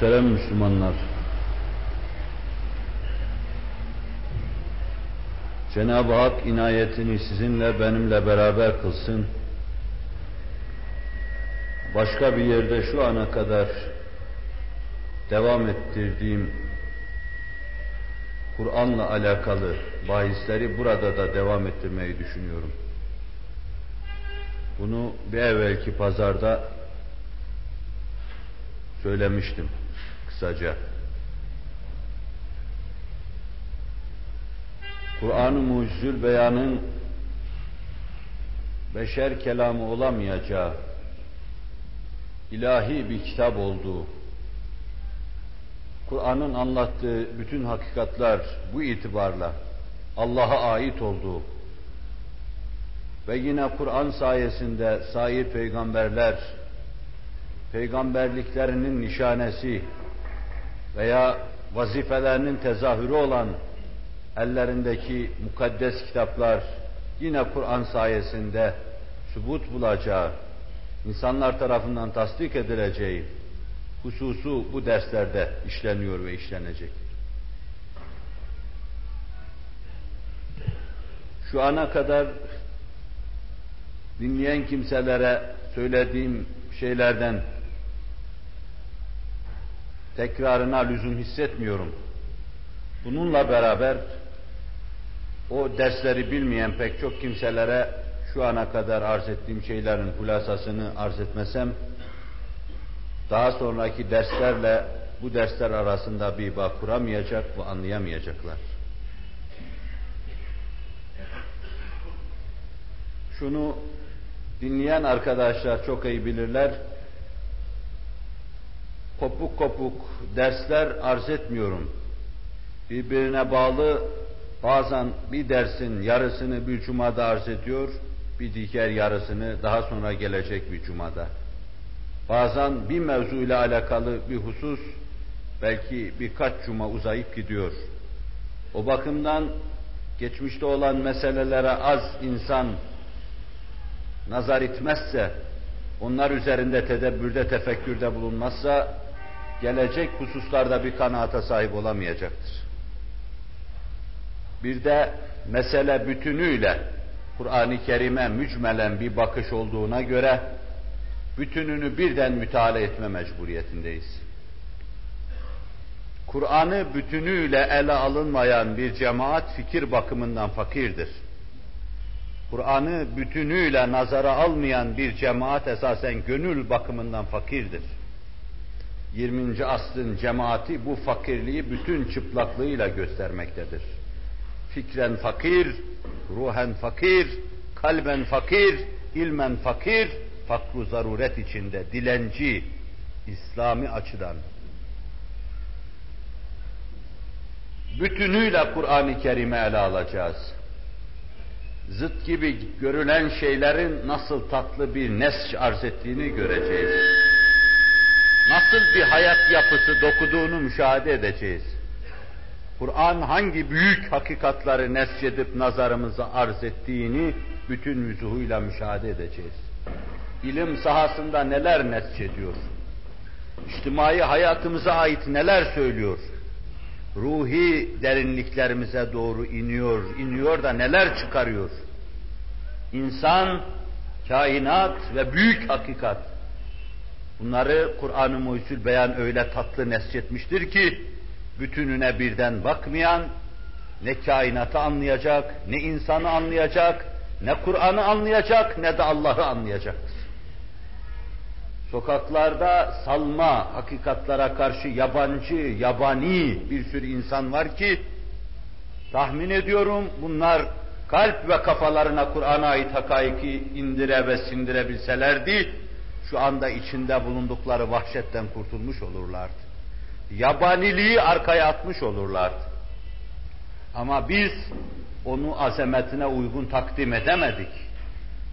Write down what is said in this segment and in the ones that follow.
Muhterem Müslümanlar, Cenab-ı Hak inayetini sizinle benimle beraber kılsın. Başka bir yerde şu ana kadar devam ettirdiğim Kur'an'la alakalı bahisleri burada da devam ettirmeyi düşünüyorum. Bunu bir evvelki pazarda söylemiştim kısaca. Kur'an-ı Mucizül Beyan'ın beşer kelamı olamayacağı, ilahi bir kitap olduğu, Kur'an'ın anlattığı bütün hakikatler bu itibarla Allah'a ait olduğu ve yine Kur'an sayesinde sair peygamberler peygamberliklerinin nişanesi veya vazifelerinin tezahürü olan ellerindeki mukaddes kitaplar yine Kur'an sayesinde sübut bulacağı, insanlar tarafından tasdik edileceği hususu bu derslerde işleniyor ve işlenecek. Şu ana kadar dinleyen kimselere söylediğim şeylerden tekrarına lüzum hissetmiyorum. Bununla beraber o dersleri bilmeyen pek çok kimselere şu ana kadar arz ettiğim şeylerin hulasasını arz etmesem, daha sonraki derslerle bu dersler arasında bir bağ kuramayacak ve anlayamayacaklar. Şunu dinleyen arkadaşlar çok iyi bilirler. Kopuk kopuk dersler arz etmiyorum. Birbirine bağlı bazen bir dersin yarısını bir cumada arz ediyor, bir diğer yarısını daha sonra gelecek bir cumada. Bazen bir mevzu ile alakalı bir husus belki birkaç cuma uzayıp gidiyor. O bakımdan geçmişte olan meselelere az insan nazar etmezse, onlar üzerinde tedebbürde, tefekkürde bulunmazsa, gelecek hususlarda bir kanaata sahip olamayacaktır. Bir de mesele bütünüyle Kur'an-ı Kerim'e mücmelen bir bakış olduğuna göre bütününü birden müteala etme mecburiyetindeyiz. Kur'an'ı bütünüyle ele alınmayan bir cemaat fikir bakımından fakirdir. Kur'an'ı bütünüyle nazara almayan bir cemaat esasen gönül bakımından fakirdir. 20. asrın cemaati bu fakirliği bütün çıplaklığıyla göstermektedir. Fikren fakir, ruhen fakir, kalben fakir, ilmen fakir, fakru zaruret içinde, dilenci, İslami açıdan. Bütünüyle Kur'an-ı Kerim'i ele alacağız zıt gibi görülen şeylerin nasıl tatlı bir nesç arz ettiğini göreceğiz. Nasıl bir hayat yapısı dokuduğunu müşahede edeceğiz. Kur'an hangi büyük hakikatları nescedip nazarımıza arz ettiğini bütün vüzuhuyla müşahede edeceğiz. İlim sahasında neler nescediyor? İçtimai hayatımıza ait neler söylüyor? ruhi derinliklerimize doğru iniyor, iniyor da neler çıkarıyor? İnsan, kainat ve büyük hakikat. Bunları Kur'an-ı Muhyüzül Beyan öyle tatlı nesçetmiştir ki, bütününe birden bakmayan, ne kainatı anlayacak, ne insanı anlayacak, ne Kur'an'ı anlayacak, ne de Allah'ı anlayacaktır. Sokaklarda salma hakikatlara karşı yabancı, yabani bir sürü insan var ki, tahmin ediyorum bunlar kalp ve kafalarına Kur'an'a ait hakaiki indire ve sindirebilselerdi, şu anda içinde bulundukları vahşetten kurtulmuş olurlardı. Yabaniliği arkaya atmış olurlardı. Ama biz onu azametine uygun takdim edemedik.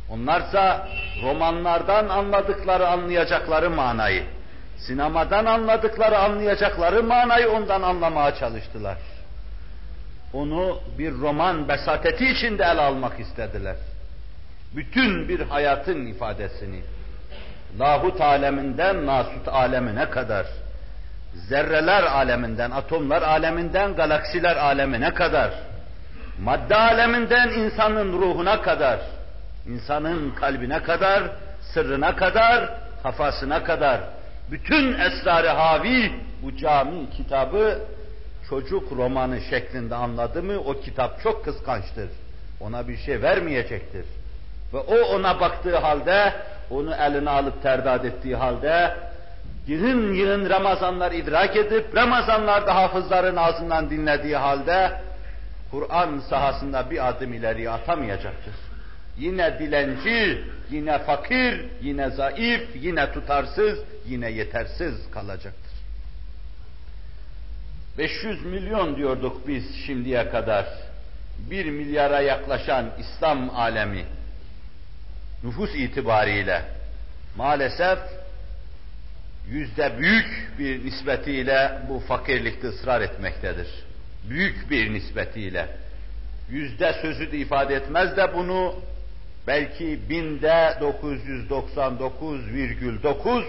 Onlarsa romanlardan anladıkları, anlayacakları manayı, sinemadan anladıkları, anlayacakları manayı ondan anlamaya çalıştılar. Onu bir roman besateti içinde ele almak istediler. Bütün bir hayatın ifadesini, lahut aleminden nasut alemine kadar, zerreler aleminden, atomlar aleminden, galaksiler alemine kadar, madde aleminden insanın ruhuna kadar, insanın kalbine kadar, sırrına kadar, kafasına kadar, bütün esrarı havi bu cami kitabı çocuk romanı şeklinde anladı mı o kitap çok kıskançtır. Ona bir şey vermeyecektir. Ve o ona baktığı halde, onu eline alıp terdat ettiği halde, yığın yığın Ramazanlar idrak edip, Ramazanlarda hafızların ağzından dinlediği halde, Kur'an sahasında bir adım ileriye atamayacaktır. Yine dilenci, yine fakir, yine zayıf, yine tutarsız, yine yetersiz kalacaktır. 500 milyon diyorduk biz şimdiye kadar. 1 milyara yaklaşan İslam alemi nüfus itibariyle maalesef yüzde büyük bir nispetiyle bu fakirlikte ısrar etmektedir. Büyük bir nispetiyle. Yüzde sözü de ifade etmez de bunu belki binde 999,9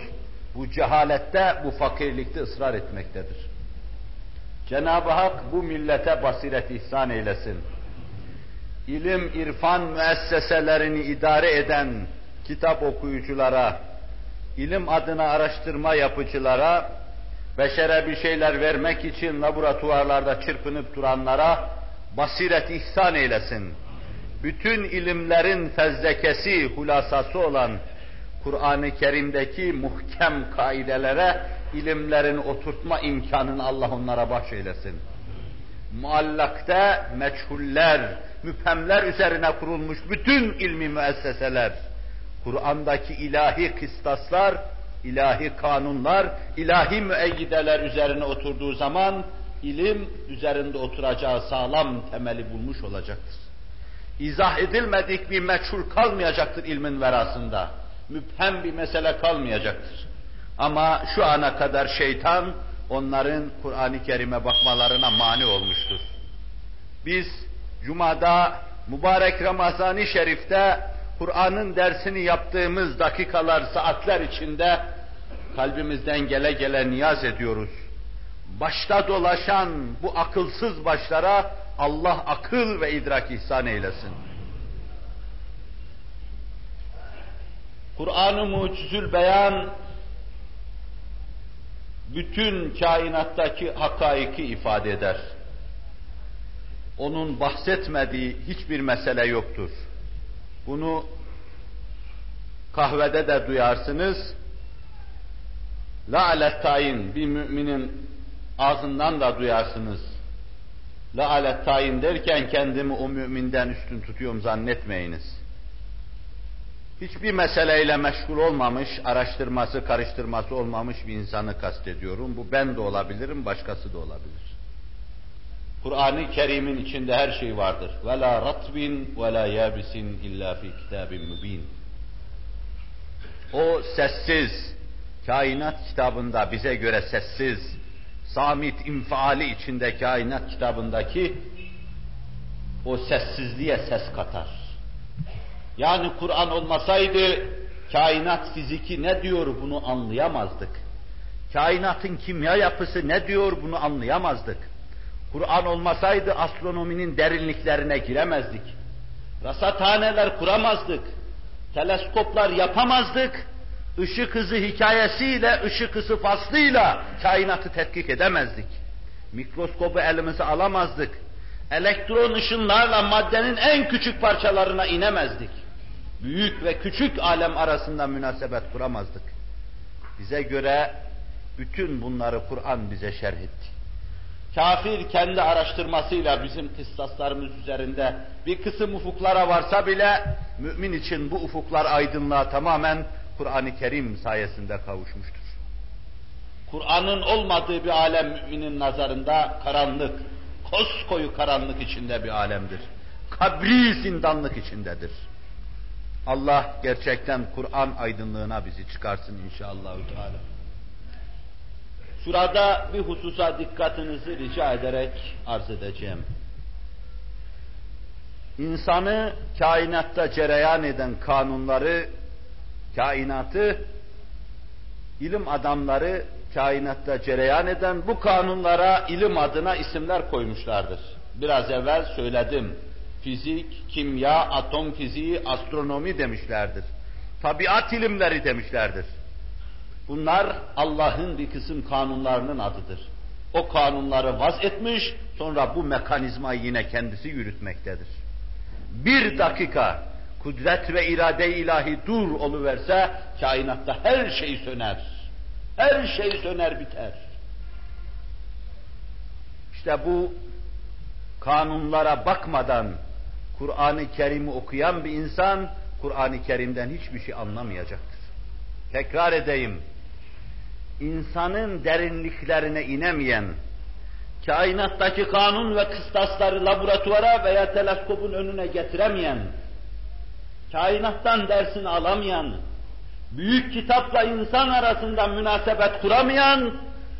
bu cehalette, bu fakirlikte ısrar etmektedir. Cenab-ı Hak bu millete basiret ihsan eylesin. İlim, irfan müesseselerini idare eden kitap okuyuculara, ilim adına araştırma yapıcılara, beşere bir şeyler vermek için laboratuvarlarda çırpınıp duranlara basiret ihsan eylesin. Bütün ilimlerin fezlekesi, hulasası olan Kur'an-ı Kerim'deki muhkem kaidelere ilimlerin oturtma imkanını Allah onlara bahşeylesin. Muallakta meçhuller, müphemler üzerine kurulmuş bütün ilmi müesseseler, Kur'an'daki ilahi kıstaslar, ilahi kanunlar, ilahi müeyyideler üzerine oturduğu zaman ilim üzerinde oturacağı sağlam temeli bulmuş olacaktır. İzah edilmedik bir meçhul kalmayacaktır ilmin verasında. Müphem bir mesele kalmayacaktır. Ama şu ana kadar şeytan onların Kur'an-ı Kerim'e bakmalarına mani olmuştur. Biz Cuma'da mübarek Ramazan-ı Şerif'te Kur'an'ın dersini yaptığımız dakikalar, saatler içinde kalbimizden gele gele niyaz ediyoruz. Başta dolaşan bu akılsız başlara Allah akıl ve idrak ihsan eylesin. Kur'an-ı Mucizül Beyan bütün kainattaki hakaiki ifade eder. Onun bahsetmediği hiçbir mesele yoktur. Bunu kahvede de duyarsınız. La alet tayin bir müminin ağzından da duyarsınız. La alet tayin derken kendimi o müminden üstün tutuyorum zannetmeyiniz hiçbir meseleyle meşgul olmamış, araştırması, karıştırması olmamış bir insanı kastediyorum. Bu ben de olabilirim, başkası da olabilir. Kur'an-ı Kerim'in içinde her şey vardır. Ratbin ve la yabisin illa fi kitabin mübin. O sessiz, kainat kitabında bize göre sessiz, samit infiali içinde kainat kitabındaki o sessizliğe ses katar. Yani Kur'an olmasaydı kainat fiziki ne diyor bunu anlayamazdık. Kainatın kimya yapısı ne diyor bunu anlayamazdık. Kur'an olmasaydı astronominin derinliklerine giremezdik. Rasathaneler kuramazdık. Teleskoplar yapamazdık. Işık hızı hikayesiyle, ışık hızı faslıyla kainatı tetkik edemezdik. Mikroskobu elimize alamazdık. Elektron ışınlarla maddenin en küçük parçalarına inemezdik büyük ve küçük alem arasında münasebet kuramazdık. Bize göre bütün bunları Kur'an bize şerh etti. Kafir kendi araştırmasıyla bizim kıssaslarımız üzerinde bir kısım ufuklara varsa bile mümin için bu ufuklar aydınlığa tamamen Kur'an-ı Kerim sayesinde kavuşmuştur. Kur'an'ın olmadığı bir alem müminin nazarında karanlık, koskoyu karanlık içinde bir alemdir. Kabri zindanlık içindedir. Allah gerçekten Kur'an aydınlığına bizi çıkarsın inşallah. Teala. Şurada bir hususa dikkatinizi rica ederek arz edeceğim. İnsanı kainatta cereyan eden kanunları, kainatı ilim adamları kainatta cereyan eden bu kanunlara ilim adına isimler koymuşlardır. Biraz evvel söyledim. Fizik, kimya, atom fiziği, astronomi demişlerdir. Tabiat ilimleri demişlerdir. Bunlar Allah'ın bir kısım kanunlarının adıdır. O kanunları vaz etmiş, sonra bu mekanizmayı yine kendisi yürütmektedir. Bir dakika kudret ve irade ilahi dur oluverse, kainatta her şey söner. Her şey söner biter. İşte bu kanunlara bakmadan Kur'an-ı Kerim'i okuyan bir insan, Kur'an-ı Kerim'den hiçbir şey anlamayacaktır. Tekrar edeyim, insanın derinliklerine inemeyen, kainattaki kanun ve kıstasları laboratuvara veya teleskopun önüne getiremeyen, kainattan dersini alamayan, büyük kitapla insan arasında münasebet kuramayan,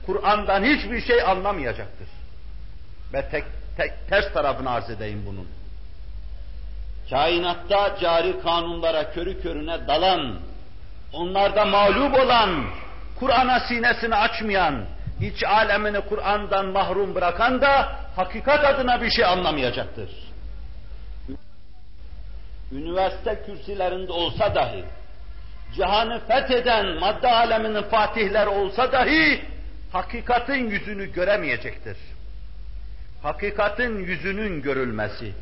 Kur'an'dan hiçbir şey anlamayacaktır. Ve tek, tek ters tarafını arz edeyim bunun. Kainatta cari kanunlara körü körüne dalan, onlarda mağlup olan, Kur'an'a sinesini açmayan, iç alemini Kur'an'dan mahrum bırakan da hakikat adına bir şey anlamayacaktır. Üniversite kürsülerinde olsa dahi, cihanı fetheden madde aleminin fatihleri olsa dahi, hakikatin yüzünü göremeyecektir. Hakikatin yüzünün görülmesi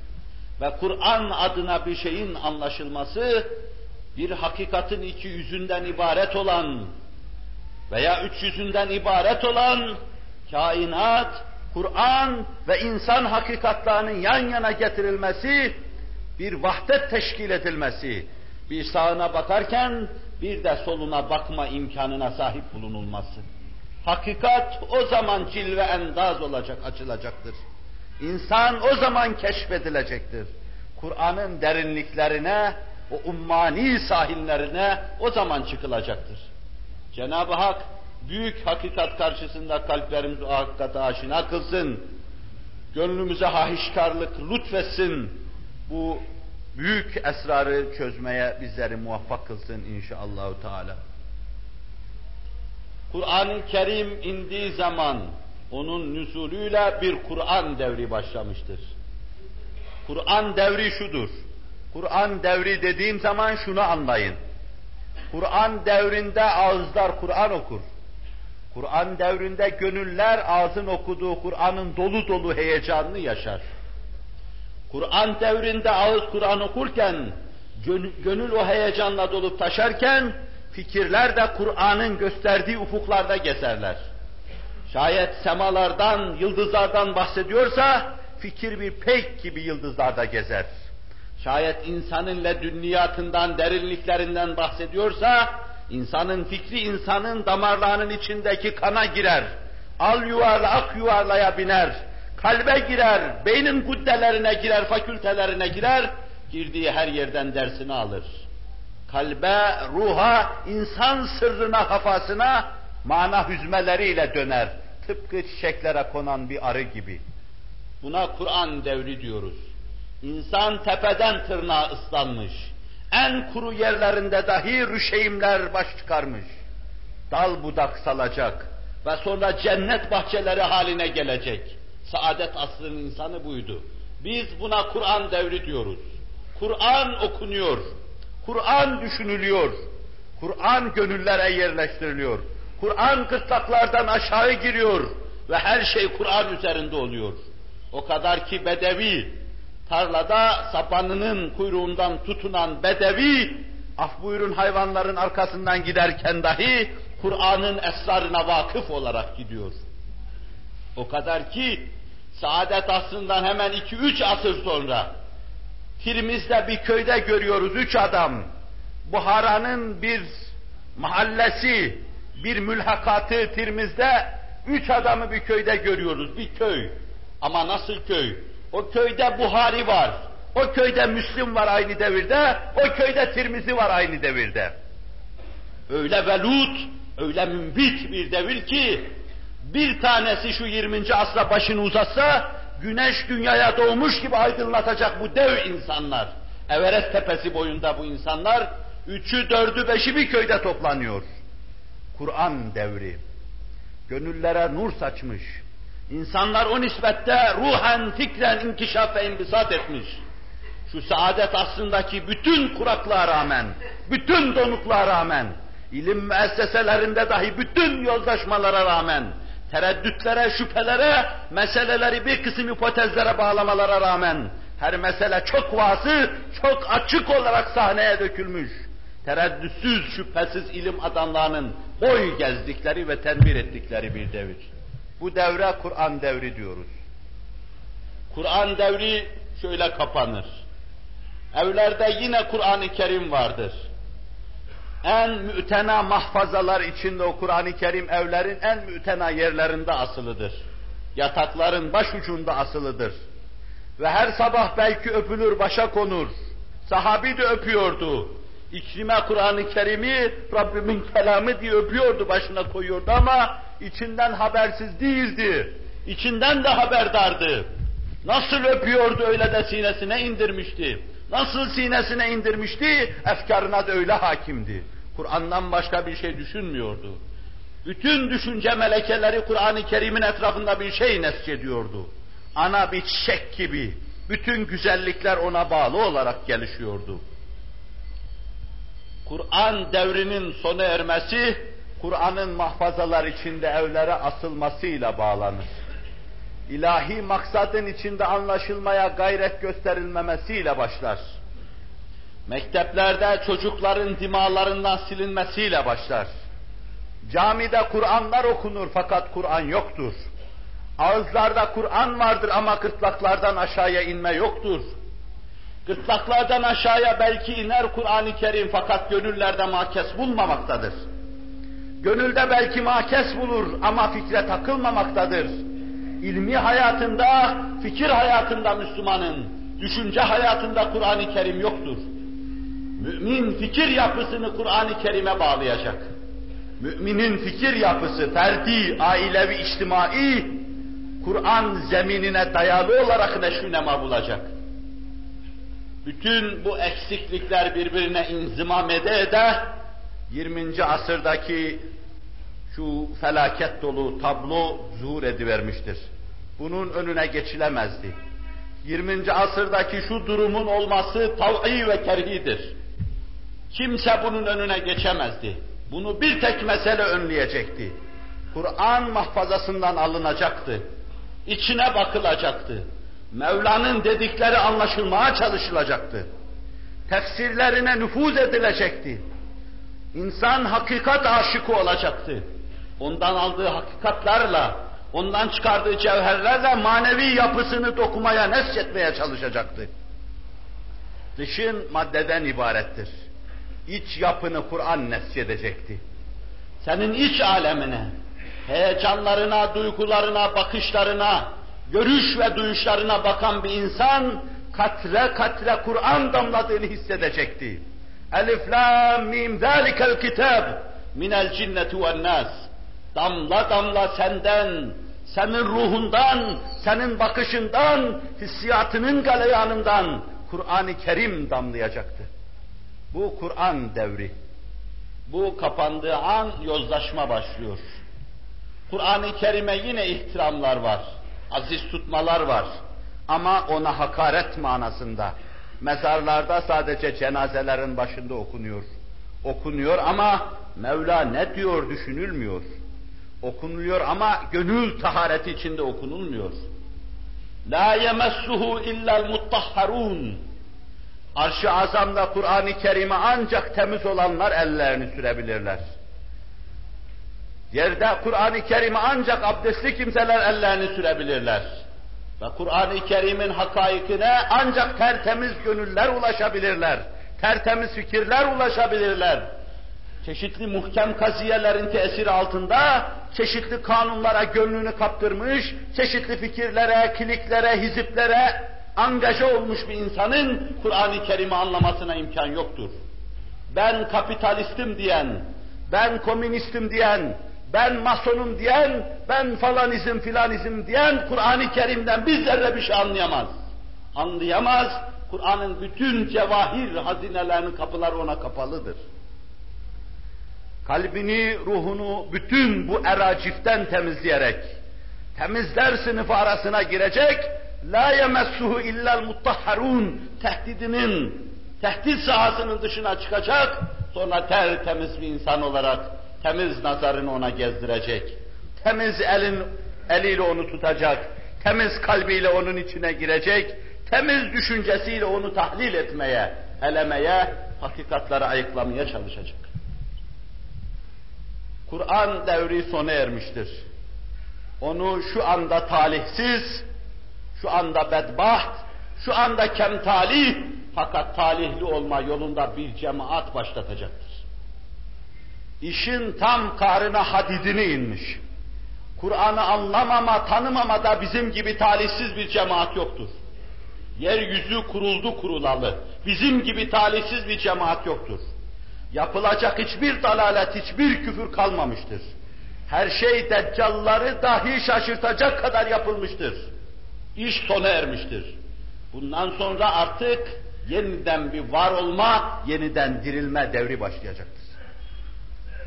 ve Kur'an adına bir şeyin anlaşılması, bir hakikatin iki yüzünden ibaret olan veya üç yüzünden ibaret olan kainat, Kur'an ve insan hakikatlarının yan yana getirilmesi, bir vahdet teşkil edilmesi, bir sağına bakarken bir de soluna bakma imkanına sahip bulunulması. Hakikat o zaman cilve endaz olacak, açılacaktır. İnsan o zaman keşfedilecektir. Kur'an'ın derinliklerine, o ummani sahillerine o zaman çıkılacaktır. Cenab-ı Hak büyük hakikat karşısında kalplerimizi o hakikate aşina kılsın. Gönlümüze hahişkarlık lütfetsin. Bu büyük esrarı çözmeye bizleri muvaffak kılsın inşallahü teala. Kur'an-ı Kerim indiği zaman onun nüzulüyle bir Kur'an devri başlamıştır. Kur'an devri şudur. Kur'an devri dediğim zaman şunu anlayın. Kur'an devrinde ağızlar Kur'an okur. Kur'an devrinde gönüller ağzın okuduğu Kur'an'ın dolu dolu heyecanını yaşar. Kur'an devrinde ağız Kur'an okurken, gönül o heyecanla dolup taşarken, fikirler de Kur'an'ın gösterdiği ufuklarda gezerler. Şayet semalardan, yıldızlardan bahsediyorsa, fikir bir pek gibi yıldızlarda gezer. Şayet insanın ledünniyatından, derinliklerinden bahsediyorsa, insanın fikri insanın damarlarının içindeki kana girer. Al yuvarla, ak yuvarlaya biner. Kalbe girer, beynin kuddelerine girer, fakültelerine girer. Girdiği her yerden dersini alır. Kalbe, ruha, insan sırrına, kafasına mana hüzmeleriyle döner. Tıpkı çiçeklere konan bir arı gibi. Buna Kur'an devri diyoruz. İnsan tepeden tırnağa ıslanmış. En kuru yerlerinde dahi rüşeğimler baş çıkarmış. Dal budak salacak ve sonra cennet bahçeleri haline gelecek. Saadet asrının insanı buydu. Biz buna Kur'an devri diyoruz. Kur'an okunuyor. Kur'an düşünülüyor. Kur'an gönüllere yerleştiriliyor. Kur'an gırtlaklardan aşağı giriyor ve her şey Kur'an üzerinde oluyor. O kadar ki bedevi, tarlada sapanının kuyruğundan tutunan bedevi, af buyurun hayvanların arkasından giderken dahi Kur'an'ın esrarına vakıf olarak gidiyor. O kadar ki saadet asrından hemen iki üç asır sonra Tirmiz'de bir köyde görüyoruz üç adam. Buhara'nın bir mahallesi, bir mülhakatı Tirmiz'de üç adamı bir köyde görüyoruz. Bir köy. Ama nasıl köy? O köyde Buhari var. O köyde Müslim var aynı devirde. O köyde Tirmizi var aynı devirde. Öyle velut, öyle mümbit bir devir ki bir tanesi şu 20. asra başını uzatsa güneş dünyaya doğmuş gibi aydınlatacak bu dev insanlar. Everest tepesi boyunda bu insanlar üçü, dördü, beşi bir köyde toplanıyor. Kur'an devri. Gönüllere nur saçmış. İnsanlar o nispette ruhen, fikren inkişaf ve imbisat etmiş. Şu saadet aslındaki bütün kuraklığa rağmen, bütün donukluğa rağmen, ilim müesseselerinde dahi bütün yozlaşmalara rağmen, tereddütlere, şüphelere, meseleleri bir kısım hipotezlere bağlamalara rağmen, her mesele çok vası, çok açık olarak sahneye dökülmüş. Tereddütsüz, şüphesiz ilim adamlarının boy gezdikleri ve tenbir ettikleri bir devir. Bu devre Kur'an devri diyoruz. Kur'an devri şöyle kapanır. Evlerde yine Kur'an-ı Kerim vardır. En mütena mahfazalar içinde o Kur'an-ı Kerim evlerin en mütena yerlerinde asılıdır. Yatakların baş ucunda asılıdır. Ve her sabah belki öpülür, başa konur. Sahabi de öpüyordu. İkrime Kur'an-ı Kerim'i Rabbimin kelamı diye öpüyordu, başına koyuyordu ama içinden habersiz değildi. İçinden de haberdardı. Nasıl öpüyordu öyle de sinesine indirmişti. Nasıl sinesine indirmişti, efkarına da öyle hakimdi. Kur'an'dan başka bir şey düşünmüyordu. Bütün düşünce melekeleri Kur'an-ı Kerim'in etrafında bir şey nesçediyordu. Ana bir çiçek gibi bütün güzellikler ona bağlı olarak gelişiyordu. Kur'an devrinin sona ermesi, Kur'an'ın mahfazalar içinde evlere asılmasıyla bağlanır. İlahi maksadın içinde anlaşılmaya gayret gösterilmemesiyle başlar. Mekteplerde çocukların dimalarından silinmesiyle başlar. Camide Kur'anlar okunur fakat Kur'an yoktur. Ağızlarda Kur'an vardır ama gırtlaklardan aşağıya inme yoktur. Gırtlaklardan aşağıya belki iner Kur'an-ı Kerim fakat gönüllerde makes bulmamaktadır. Gönülde belki makes bulur ama fikre takılmamaktadır. İlmi hayatında, fikir hayatında Müslümanın, düşünce hayatında Kur'an-ı Kerim yoktur. Mümin fikir yapısını Kur'an-ı Kerim'e bağlayacak. Müminin fikir yapısı, ferdi, ailevi, içtimai, Kur'an zeminine dayalı olarak neşünema bulacak. Bütün bu eksiklikler birbirine inzimam ede ede 20. asırdaki şu felaket dolu tablo zuhur edivermiştir. Bunun önüne geçilemezdi. 20. asırdaki şu durumun olması tav'i ve kerhidir. Kimse bunun önüne geçemezdi. Bunu bir tek mesele önleyecekti. Kur'an mahfazasından alınacaktı. İçine bakılacaktı. Mevla'nın dedikleri anlaşılmaya çalışılacaktı. Tefsirlerine nüfuz edilecekti. İnsan hakikat aşıkı olacaktı. Ondan aldığı hakikatlarla, ondan çıkardığı cevherlerle manevi yapısını dokumaya, nesçetmeye çalışacaktı. Dışın maddeden ibarettir. İç yapını Kur'an nesçedecekti. Senin iç alemine, heyecanlarına, duygularına, bakışlarına, görüş ve duyuşlarına bakan bir insan, katre katre Kur'an damladığını hissedecekti. Elif, lam, mim, zâlikel kitab, minel cinneti ven nas. Damla damla senden, senin ruhundan, senin bakışından, hissiyatının galeyanından Kur'an-ı Kerim damlayacaktı. Bu Kur'an devri. Bu kapandığı an yozlaşma başlıyor. Kur'an-ı Kerim'e yine ihtiramlar var, aziz tutmalar var. Ama ona hakaret manasında. Mezarlarda sadece cenazelerin başında okunuyor. Okunuyor ama Mevla ne diyor düşünülmüyor. Okunuluyor ama gönül tahareti içinde okunulmuyor. La yemessuhu illel muttahharun. Arş-ı azamda Kur'an-ı Kerim'e ancak temiz olanlar ellerini sürebilirler. Yerde Kur'an-ı Kerim'e ancak abdestli kimseler ellerini sürebilirler. Ve Kur'an-ı Kerim'in hakaikine ancak tertemiz gönüller ulaşabilirler. Tertemiz fikirler ulaşabilirler. Çeşitli muhkem kaziyelerin tesiri altında çeşitli kanunlara gönlünü kaptırmış, çeşitli fikirlere, kiliklere, hiziplere angaja olmuş bir insanın Kur'an-ı Kerim'i anlamasına imkan yoktur. Ben kapitalistim diyen, ben komünistim diyen, ben masonum diyen, ben falanizm filanizm diyen Kur'an-ı Kerim'den bir zerre bir şey anlayamaz. Anlayamaz, Kur'an'ın bütün cevahir hazinelerinin kapıları ona kapalıdır. kalbini, ruhunu bütün bu eraciften temizleyerek, temizler sınıfı arasına girecek, la yemessuhu illel mutahharun tehdidinin, tehdit sahasının dışına çıkacak, sonra tertemiz bir insan olarak temiz nazarını ona gezdirecek. Temiz elin eliyle onu tutacak, temiz kalbiyle onun içine girecek, temiz düşüncesiyle onu tahlil etmeye, elemeye, hakikatları ayıklamaya çalışacak. Kur'an devri sona ermiştir. Onu şu anda talihsiz, şu anda bedbaht, şu anda kemtalih fakat talihli olma yolunda bir cemaat başlatacaktır. İşin tam karına hadidini inmiş. Kur'an'ı anlamama, tanımamada bizim gibi talihsiz bir cemaat yoktur. Yeryüzü kuruldu kurulalı. Bizim gibi talihsiz bir cemaat yoktur. Yapılacak hiçbir dalalet, hiçbir küfür kalmamıştır. Her şey deccalları dahi şaşırtacak kadar yapılmıştır. İş sona ermiştir. Bundan sonra artık yeniden bir var olma, yeniden dirilme devri başlayacaktır.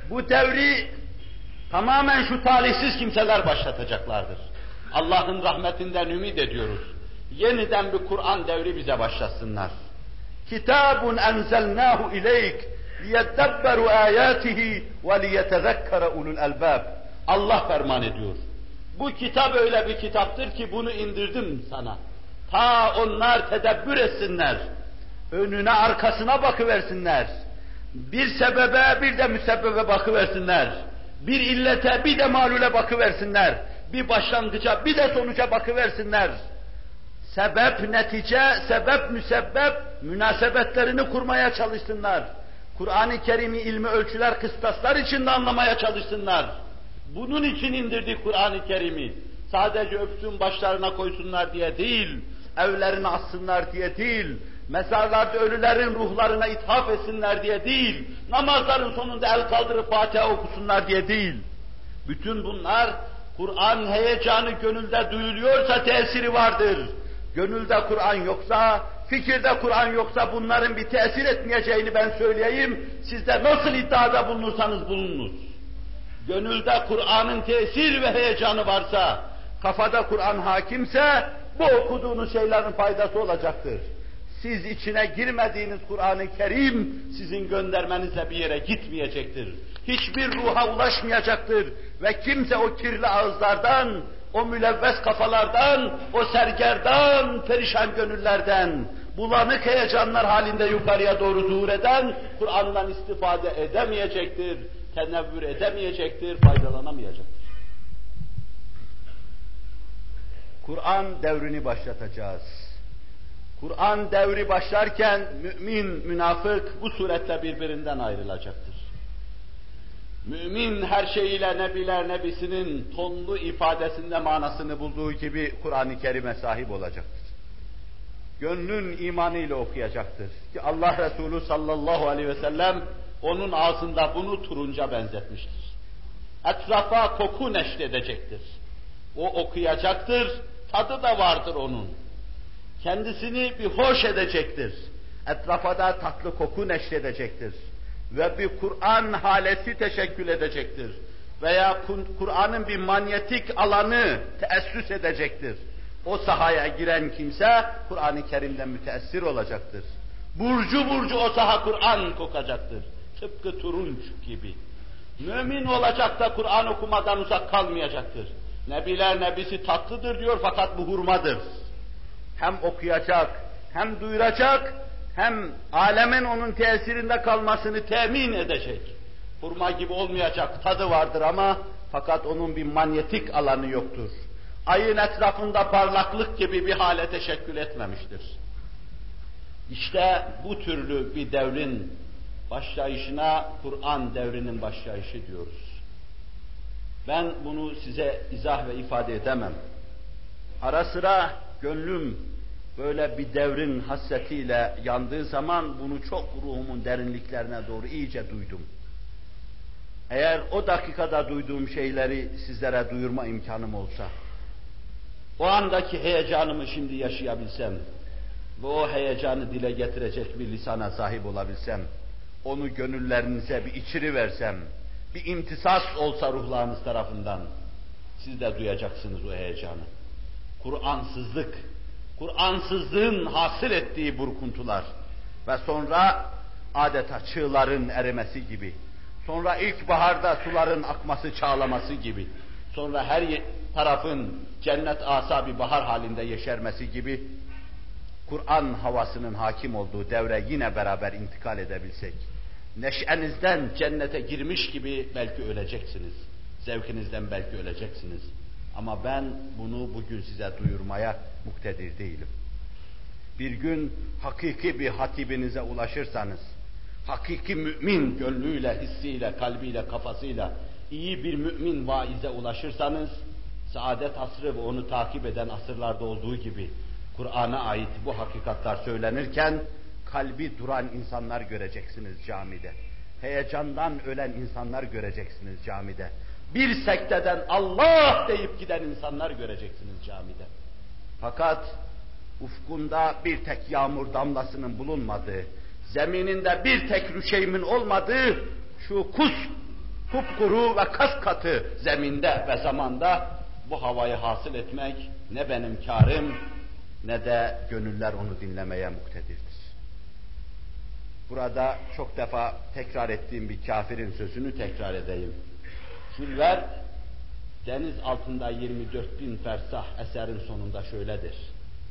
Bu devri tamamen şu talihsiz kimseler başlatacaklardır. Allah'ın rahmetinden ümit ediyoruz. Yeniden bir Kur'an devri bize başlasınlar. Kitabun enzelnahu ileyk liyedebberu ayatihi ve liyetezekkere ulul elbab. Allah ferman ediyor. Bu kitap öyle bir kitaptır ki bunu indirdim sana. Ta onlar tedebbür etsinler. Önüne arkasına bakıversinler. Bir sebebe bir de müsebbebe bakıversinler. Bir illete bir de malule bakıversinler. Bir başlangıca bir de sonuca bakıversinler. Sebep, netice, sebep, müsebbep münasebetlerini kurmaya çalışsınlar. Kur'an-ı Kerim'i ilmi ölçüler, kıstaslar içinde anlamaya çalışsınlar. Bunun için indirdi Kur'an-ı Kerim'i. Sadece öpsün başlarına koysunlar diye değil, evlerini assınlar diye değil, mezarlarda ölülerin ruhlarına ithaf etsinler diye değil, namazların sonunda el kaldırıp Fatiha okusunlar diye değil. Bütün bunlar Kur'an heyecanı gönülde duyuluyorsa tesiri vardır. Gönülde Kur'an yoksa, fikirde Kur'an yoksa bunların bir tesir etmeyeceğini ben söyleyeyim. Siz de nasıl iddiada bulunursanız bulununuz. Gönülde Kur'an'ın tesir ve heyecanı varsa, kafada Kur'an hakimse, bu okuduğunuz şeylerin faydası olacaktır. Siz içine girmediğiniz Kur'an-ı Kerim sizin göndermenizle bir yere gitmeyecektir. Hiçbir ruha ulaşmayacaktır ve kimse o kirli ağızlardan, o mülevves kafalardan, o sergerdan, perişan gönüllerden, bulanık heyecanlar halinde yukarıya doğru zuhur eden, Kur'an'dan istifade edemeyecektir, tenevvür edemeyecektir, faydalanamayacaktır. Kur'an devrini başlatacağız. Kur'an devri başlarken mümin, münafık bu suretle birbirinden ayrılacaktır. Mümin her şeyiyle nebiler nebisinin tonlu ifadesinde manasını bulduğu gibi Kur'an-ı Kerim'e sahip olacaktır. Gönlün imanıyla okuyacaktır. Ki Allah Resulü sallallahu aleyhi ve sellem onun ağzında bunu turunca benzetmiştir. Etrafa koku neşredecektir. O okuyacaktır, tadı da vardır onun. Kendisini bir hoş edecektir. Etrafa da tatlı koku neşredecektir ve bir Kur'an haleti teşekkül edecektir. Veya Kur'an'ın bir manyetik alanı teessüs edecektir. O sahaya giren kimse Kur'an-ı Kerim'den müteessir olacaktır. Burcu burcu o saha Kur'an kokacaktır. Tıpkı turunç gibi. Mümin olacak da Kur'an okumadan uzak kalmayacaktır. Nebiler nebisi tatlıdır diyor fakat bu hurmadır. Hem okuyacak, hem duyuracak, hem alemin onun tesirinde kalmasını temin edecek. Hurma gibi olmayacak, tadı vardır ama fakat onun bir manyetik alanı yoktur. Ayın etrafında parlaklık gibi bir hale teşekkül etmemiştir. İşte bu türlü bir devrin başlayışına Kur'an devrinin başlayışı diyoruz. Ben bunu size izah ve ifade edemem. Ara sıra gönlüm böyle bir devrin hasretiyle yandığı zaman bunu çok ruhumun derinliklerine doğru iyice duydum. Eğer o dakikada duyduğum şeyleri sizlere duyurma imkanım olsa, o andaki heyecanımı şimdi yaşayabilsem ve o heyecanı dile getirecek bir lisana sahip olabilsem, onu gönüllerinize bir içiri versem, bir imtisas olsa ruhlarınız tarafından, siz de duyacaksınız o heyecanı. Kur'ansızlık, Kur'ansızlığın hasıl ettiği burkuntular ve sonra adeta çığların erimesi gibi, sonra ilkbaharda suların akması, çağlaması gibi, sonra her tarafın cennet asa bir bahar halinde yeşermesi gibi, Kur'an havasının hakim olduğu devre yine beraber intikal edebilsek, neşenizden cennete girmiş gibi belki öleceksiniz. Zevkinizden belki öleceksiniz. Ama ben bunu bugün size duyurmaya muktedir değilim. Bir gün hakiki bir hatibinize ulaşırsanız, hakiki mümin gönlüyle, hissiyle, kalbiyle, kafasıyla iyi bir mümin vaize ulaşırsanız, saadet asrı ve onu takip eden asırlarda olduğu gibi Kur'an'a ait bu hakikatler söylenirken kalbi duran insanlar göreceksiniz camide. Heyecandan ölen insanlar göreceksiniz camide. Bir sekteden Allah deyip giden insanlar göreceksiniz camide. Fakat ufkunda bir tek yağmur damlasının bulunmadığı, zemininde bir tek rüşeymin olmadığı şu kus, kupkuru ve kas katı zeminde ve zamanda bu havayı hasıl etmek ne benim karım ne de gönüller onu dinlemeye muktedirdir. Burada çok defa tekrar ettiğim bir kafirin sözünü tekrar edeyim. Jules deniz altında 24 bin fersah eserin sonunda şöyledir.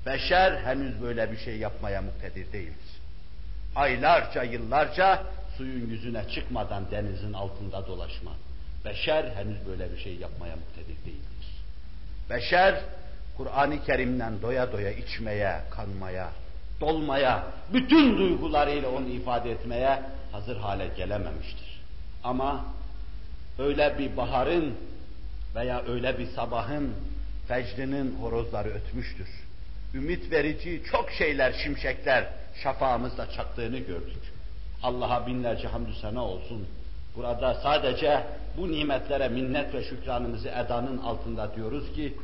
Beşer henüz böyle bir şey yapmaya muktedir değildir. Aylarca, yıllarca suyun yüzüne çıkmadan denizin altında dolaşma. Beşer henüz böyle bir şey yapmaya muktedir değildir. Beşer, Kur'an-ı Kerim'den doya doya içmeye, kanmaya, dolmaya, bütün duygularıyla onu ifade etmeye hazır hale gelememiştir. Ama öyle bir baharın veya öyle bir sabahın fecrinin horozları ötmüştür. Ümit verici çok şeyler, şimşekler şafağımızda çaktığını gördük. Allah'a binlerce hamdü sena olsun. Burada sadece bu nimetlere minnet ve şükranımızı edanın altında diyoruz ki,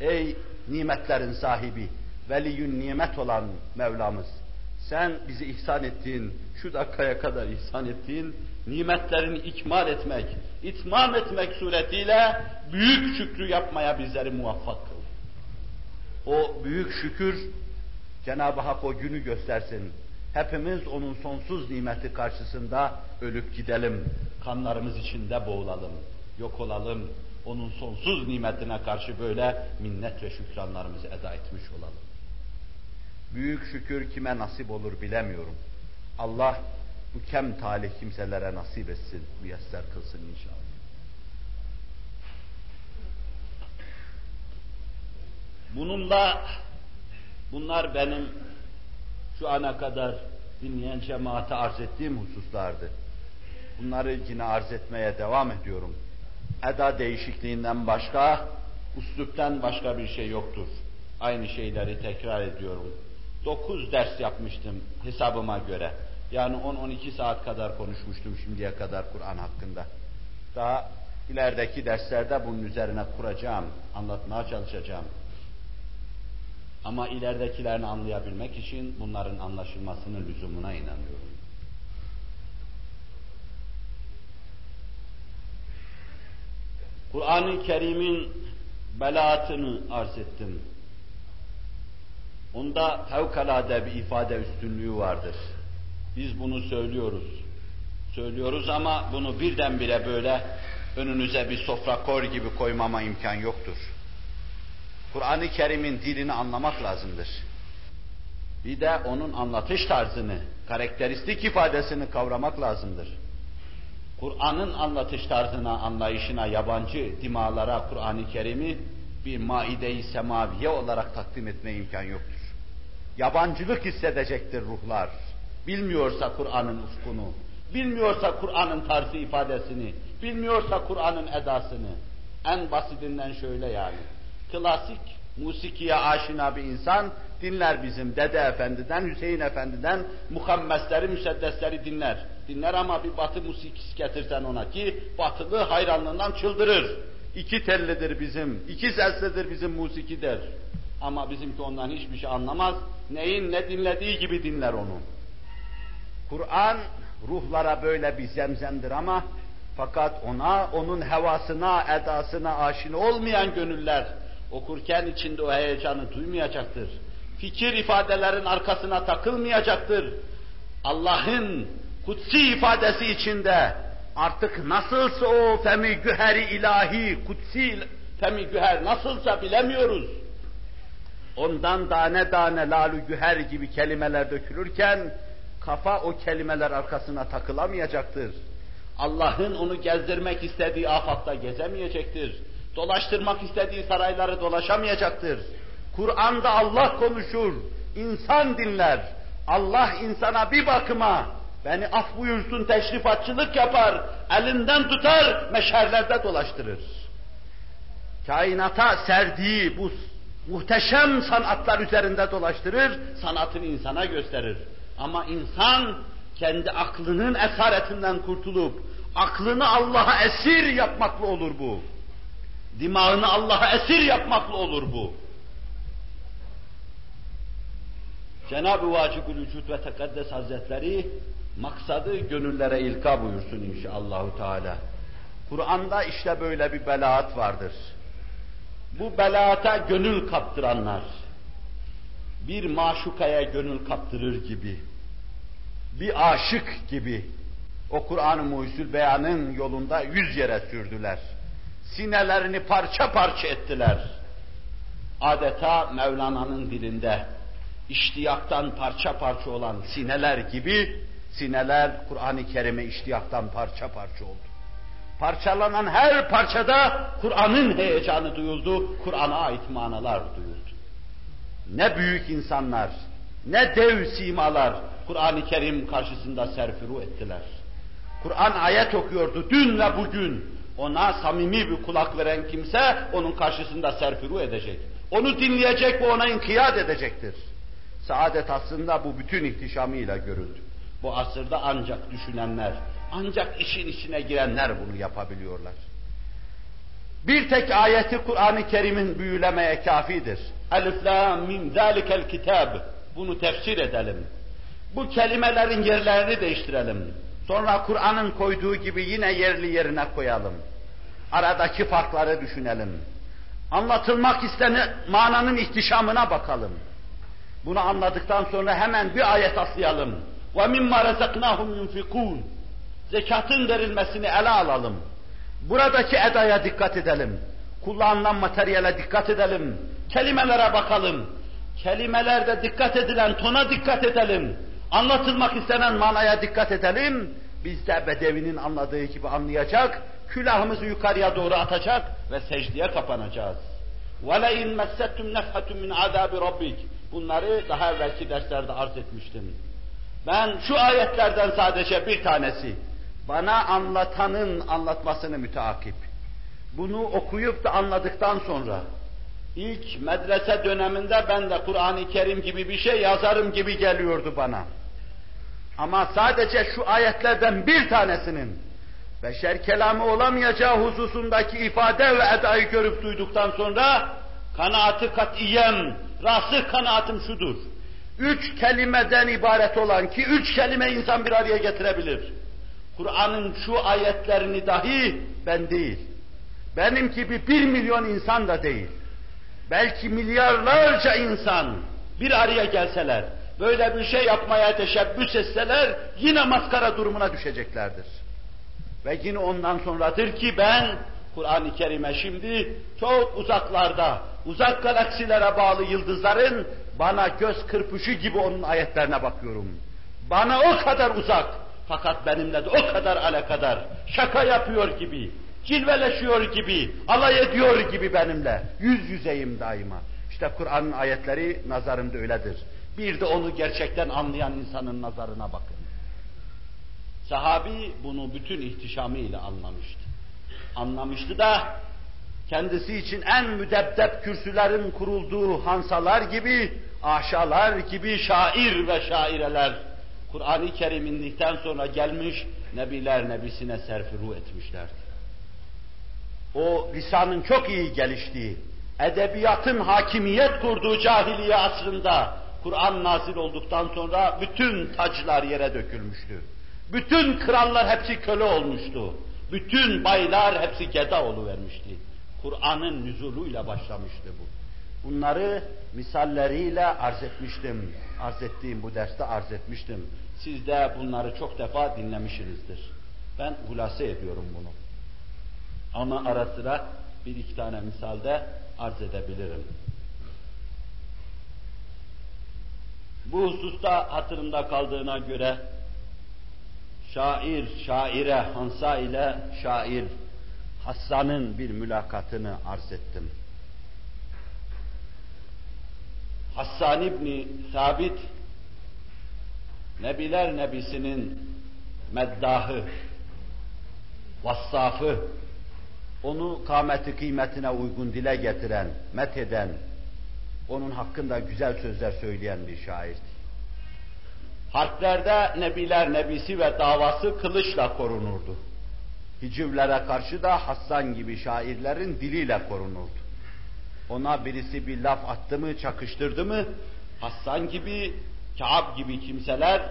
ey nimetlerin sahibi, veliyün nimet olan Mevlamız, sen bizi ihsan ettiğin, şu dakikaya kadar ihsan ettiğin nimetlerini ikmal etmek, itmam etmek suretiyle büyük şükrü yapmaya bizleri muvaffak kıl. O büyük şükür Cenab-ı Hak o günü göstersin. Hepimiz onun sonsuz nimeti karşısında ölüp gidelim. Kanlarımız içinde boğulalım, yok olalım. Onun sonsuz nimetine karşı böyle minnet ve şükranlarımızı eda etmiş olalım. Büyük şükür kime nasip olur bilemiyorum. Allah bu kem talih kimselere nasip etsin, müyesser kılsın inşallah. Bununla bunlar benim şu ana kadar dinleyen cemaate arz ettiğim hususlardı. Bunları yine arz etmeye devam ediyorum. Eda değişikliğinden başka, üslupten başka bir şey yoktur. Aynı şeyleri tekrar ediyorum. Dokuz ders yapmıştım hesabıma göre. Yani 10-12 saat kadar konuşmuştum şimdiye kadar Kur'an hakkında. Daha ilerideki derslerde bunun üzerine kuracağım, anlatmaya çalışacağım. Ama ileridekilerini anlayabilmek için bunların anlaşılmasının lüzumuna inanıyorum. Kur'an-ı Kerim'in belaatını arz ettim. Onda fevkalade bir ifade üstünlüğü vardır. Biz bunu söylüyoruz. Söylüyoruz ama bunu birdenbire böyle önünüze bir sofra kor gibi koymama imkan yoktur. Kur'an-ı Kerim'in dilini anlamak lazımdır. Bir de onun anlatış tarzını, karakteristik ifadesini kavramak lazımdır. Kur'an'ın anlatış tarzına, anlayışına, yabancı dimalara Kur'an-ı Kerim'i bir maide-i semaviye olarak takdim etme imkan yoktur. Yabancılık hissedecektir ruhlar. Bilmiyorsa Kur'an'ın ufkunu, bilmiyorsa Kur'an'ın tarzı ifadesini, bilmiyorsa Kur'an'ın edasını. En basitinden şöyle yani. Klasik musikiye aşina bir insan dinler bizim Dede Efendi'den, Hüseyin Efendi'den muhammesleri, müseddesleri dinler. Dinler ama bir batı musikisi getirsen ona ki batılı hayranlığından çıldırır. İki tellidir bizim, iki seslidir bizim musiki der. Ama bizimki ondan hiçbir şey anlamaz. Neyin ne dinlediği gibi dinler onu. Kur'an ruhlara böyle bir zemzemdir ama Fakat ona, onun hevasına, edasına aşina olmayan gönüller okurken içinde o heyecanı duymayacaktır. Fikir ifadelerin arkasına takılmayacaktır. Allah'ın kutsi ifadesi içinde artık nasılsa o femi güheri ilahi, kutsi femi güher nasılsa bilemiyoruz. Ondan tane tane lalü güher gibi kelimeler dökülürken kafa o kelimeler arkasına takılamayacaktır. Allah'ın onu gezdirmek istediği afakta gezemeyecektir. Dolaştırmak istediği sarayları dolaşamayacaktır. Kur'an'da Allah konuşur, insan dinler. Allah insana bir bakıma beni af buyursun teşrifatçılık yapar, elinden tutar, meşerlerde dolaştırır. Kainata serdiği bu muhteşem sanatlar üzerinde dolaştırır, sanatını insana gösterir. Ama insan kendi aklının esaretinden kurtulup, aklını Allah'a esir yapmakla olur bu. Dimağını Allah'a esir yapmakla olur bu. Cenab-ı Vacibül Vücud ve Tekaddes Hazretleri maksadı gönüllere ilka buyursun inşallahü teala. Kur'an'da işte böyle bir belaat vardır. Bu belaata gönül kaptıranlar, bir maşukaya gönül kaptırır gibi, bir aşık gibi o Kur'an-ı Muhyüzül Beyan'ın yolunda yüz yere sürdüler. Sinelerini parça parça ettiler. Adeta Mevlana'nın dilinde iştiyaktan parça parça olan sineler gibi sineler Kur'an-ı Kerim'e iştiyaktan parça parça oldu. Parçalanan her parçada Kur'an'ın heyecanı duyuldu, Kur'an'a ait manalar duyuldu. Ne büyük insanlar, ne dev simalar Kur'an-ı Kerim karşısında serfiru ettiler. Kur'an ayet okuyordu dün ve bugün. Ona samimi bir kulak veren kimse onun karşısında serfiru edecek. Onu dinleyecek ve ona inkiyat edecektir. Saadet aslında bu bütün ihtişamıyla görüldü. Bu asırda ancak düşünenler, ancak işin içine girenler bunu yapabiliyorlar. Bir tek ayeti Kur'an-ı Kerim'in büyülemeye kafidir. Elif la mim zalikel kitab. Bunu tefsir edelim. Bu kelimelerin yerlerini değiştirelim. Sonra Kur'an'ın koyduğu gibi yine yerli yerine koyalım. Aradaki farkları düşünelim. Anlatılmak istenen mananın ihtişamına bakalım. Bunu anladıktan sonra hemen bir ayet aslayalım. وَمِمَّا رَزَقْنَاهُمْ يُنْفِقُونَ Zekatın verilmesini ele alalım. Buradaki edaya dikkat edelim. Kullanılan materyale dikkat edelim. Kelimelere bakalım. Kelimelerde dikkat edilen tona dikkat edelim. Anlatılmak istenen manaya dikkat edelim. Biz de Bedevi'nin anladığı gibi anlayacak, külahımızı yukarıya doğru atacak ve secdeye kapanacağız. وَلَاِنْ مَسَّتُمْ نَفْحَةٌ مِنْ عَذَابِ رَبِّكِ Bunları daha evvelki derslerde arz etmiştim. Ben şu ayetlerden sadece bir tanesi, bana anlatanın anlatmasını müteakip. Bunu okuyup da anladıktan sonra, ilk medrese döneminde ben de Kur'an-ı Kerim gibi bir şey yazarım gibi geliyordu bana. Ama sadece şu ayetlerden bir tanesinin beşer kelamı olamayacağı hususundaki ifade ve edayı görüp duyduktan sonra kanaatı katiyem, rasih kanaatim şudur. Üç kelimeden ibaret olan ki üç kelime insan bir araya getirebilir. Kur'an'ın şu ayetlerini dahi ben değil, benim gibi bir milyon insan da değil, belki milyarlarca insan bir araya gelseler, böyle bir şey yapmaya teşebbüs etseler yine maskara durumuna düşeceklerdir. Ve yine ondan sonradır ki ben Kur'an-ı Kerim'e şimdi çok uzaklarda, uzak galaksilere bağlı yıldızların bana göz kırpışı gibi onun ayetlerine bakıyorum. Bana o kadar uzak, fakat benimle de o kadar alakadar, şaka yapıyor gibi, cilveleşiyor gibi, alay ediyor gibi benimle. Yüz yüzeyim daima. İşte Kur'an'ın ayetleri nazarımda öyledir. Bir de onu gerçekten anlayan insanın nazarına bakın. Sahabi bunu bütün ihtişamıyla anlamıştı. Anlamıştı da kendisi için en müdebdeb kürsülerin kurulduğu hansalar gibi, aşalar gibi şair ve şaireler Kur'an-ı Kerim indikten sonra gelmiş, Nebiler Nebisine serfiru etmişlerdi. O lisanın çok iyi geliştiği, edebiyatın hakimiyet kurduğu cahiliye asrında Kur'an nazil olduktan sonra bütün taclar yere dökülmüştü. Bütün krallar hepsi köle olmuştu. Bütün baylar hepsi geda vermişti. Kur'an'ın nüzuluyla başlamıştı bu. Bunları misalleriyle arz etmiştim. Arz ettiğim bu derste arz etmiştim. Siz de bunları çok defa dinlemişsinizdir. Ben hulase ediyorum bunu. Ama ara sıra bir iki tane misalde arz edebilirim. Bu hususta hatırımda kaldığına göre şair, şaire, Hansa ile şair Hassan'ın bir mülakatını arz ettim. Hassan İbni Sabit, Nebiler Nebisi'nin meddahı, vassafı, onu kâmeti kıymetine uygun dile getiren, metheden, onun hakkında güzel sözler söyleyen bir şairdi. Harplerde Nebiler Nebisi ve davası kılıçla korunurdu. Hicivlere karşı da Hassan gibi şairlerin diliyle korunurdu. Ona birisi bir laf attı mı, çakıştırdı mı, Hassan gibi, Kâb gibi kimseler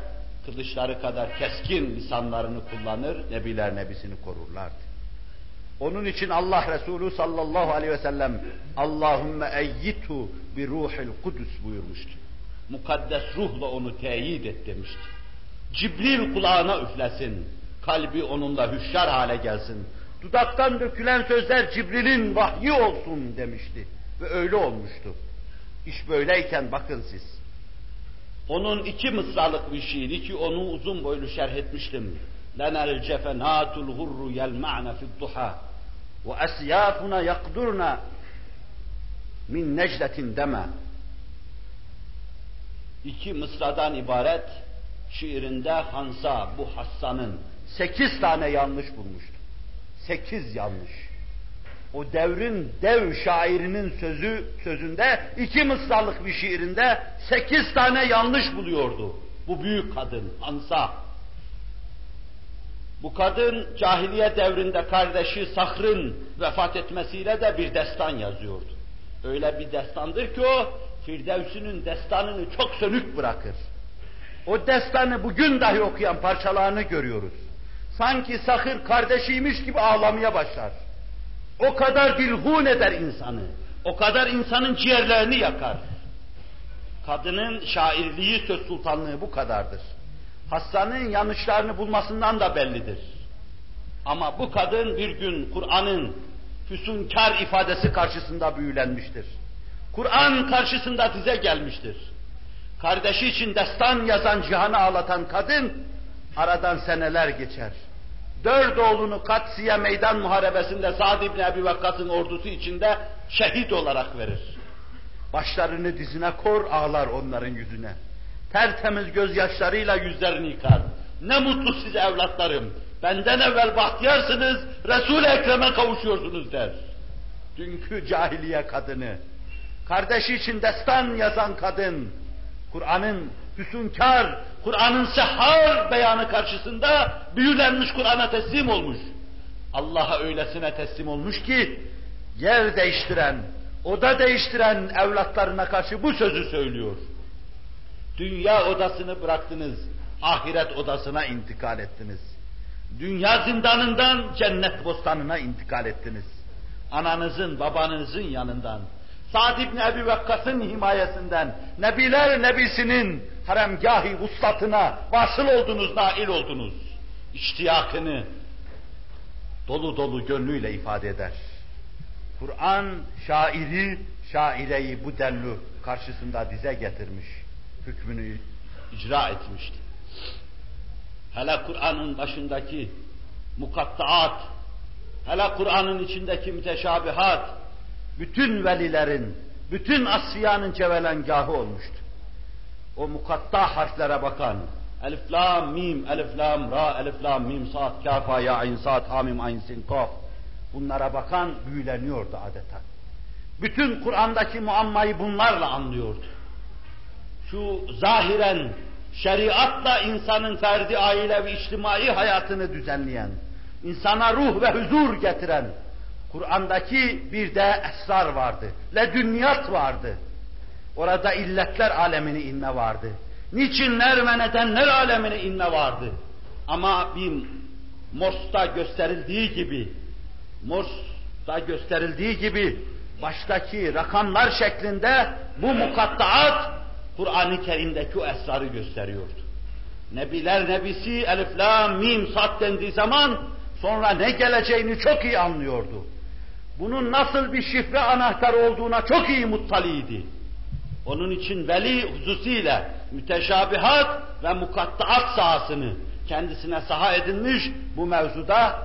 kılıçları kadar keskin lisanlarını kullanır, Nebiler Nebisini korurlardı. Onun için Allah Resulü sallallahu aleyhi ve sellem Allahümme eyyitu bir ruhil kudüs buyurmuştu. Mukaddes ruhla onu teyit et demişti. Cibril kulağına üflesin, kalbi onunla hüşyar hale gelsin. Dudaktan dökülen sözler Cibril'in vahyi olsun demişti. Ve öyle olmuştu. İş böyleyken bakın siz. Onun iki mısralık bir şiiri ki onu uzun boylu şerh etmiştim. لَنَا الْجَفَنَاتُ الْغُرُّ يَلْمَعْنَ فِي الضُّحَى وَأَسْيَافُنَا يَقْدُرْنَ مِنْ نَجْلَةٍ دَمَا İki mısradan ibaret şiirinde Hansa, bu Hassan'ın sekiz tane yanlış bulmuştu. Sekiz yanlış. O devrin dev şairinin sözü sözünde iki mısralık bir şiirinde sekiz tane yanlış buluyordu. Bu büyük kadın Hansa. Bu kadın cahiliye devrinde kardeşi Sahr'ın vefat etmesiyle de bir destan yazıyordu. Öyle bir destandır ki o Firdevs'ünün destanını çok sönük bırakır. O destanı bugün dahi okuyan parçalarını görüyoruz. Sanki Sahir kardeşiymiş gibi ağlamaya başlar. O kadar dilhun eder insanı. O kadar insanın ciğerlerini yakar. Kadının şairliği, söz sultanlığı bu kadardır. Hastanın yanlışlarını bulmasından da bellidir. Ama bu kadın bir gün Kur'an'ın füsunkar ifadesi karşısında büyülenmiştir. Kur'an karşısında dize gelmiştir. Kardeşi için destan yazan cihanı ağlatan kadın, aradan seneler geçer. Dört oğlunu Katsiye meydan muharebesinde Sa'd ibn Ebi Vakkas'ın ordusu içinde şehit olarak verir. Başlarını dizine kor, ağlar onların yüzüne. Tertemiz gözyaşlarıyla yüzlerini yıkar. Ne mutlu size evlatlarım. Benden evvel bahtiyarsınız, Resul-i Ekrem'e kavuşuyorsunuz der. Dünkü cahiliye kadını, kardeşi için destan yazan kadın, Kur'an'ın hüsünkar, Kur'an'ın sehar beyanı karşısında büyülenmiş Kur'an'a teslim olmuş. Allah'a öylesine teslim olmuş ki, yer değiştiren, oda değiştiren evlatlarına karşı bu sözü söylüyor. Dünya odasını bıraktınız, ahiret odasına intikal ettiniz. Dünya zindanından cennet bostanına intikal ettiniz. Ananızın, babanızın yanından, Sa'd ibn Ebi Vakkas'ın himayesinden, Nebiler Nebisi'nin haremgâhi vuslatına vasıl oldunuz, nail oldunuz. İştiyakını dolu dolu gönlüyle ifade eder. Kur'an şairi, şaireyi bu dellu karşısında dize getirmiş, hükmünü icra etmişti. Hele Kur'an'ın başındaki mukattaat, hele Kur'an'ın içindeki müteşabihat, bütün velilerin, bütün asfiyanın cevelengahı olmuştu. O mukatta harflere bakan, elif lam mim, elif lam ra, elif lam mim saat, kafa ya ayn saat, hamim ayn sin kaf. Bunlara bakan büyüleniyordu adeta. Bütün Kur'an'daki muammayı bunlarla anlıyordu. Şu zahiren şeriatla insanın ferdi aile ve içtimai hayatını düzenleyen, insana ruh ve huzur getiren, Kur'an'daki bir de esrar vardı. Ledünniyat vardı. Orada illetler alemini inme vardı. Niçinler ve nedenler alemini inme vardı. Ama bir Morse'da gösterildiği gibi, Morse'da gösterildiği gibi baştaki rakamlar şeklinde bu mukattaat Kur'an-ı Kerim'deki o esrarı gösteriyordu. Nebiler Nebisi Elif Lam Mim Sad dendiği zaman sonra ne geleceğini çok iyi anlıyordu. Bunun nasıl bir şifre anahtarı olduğuna çok iyi muttaliydi. Onun için veli hususiyle müteşabihat ve mukattaat sahasını kendisine saha edinmiş bu mevzuda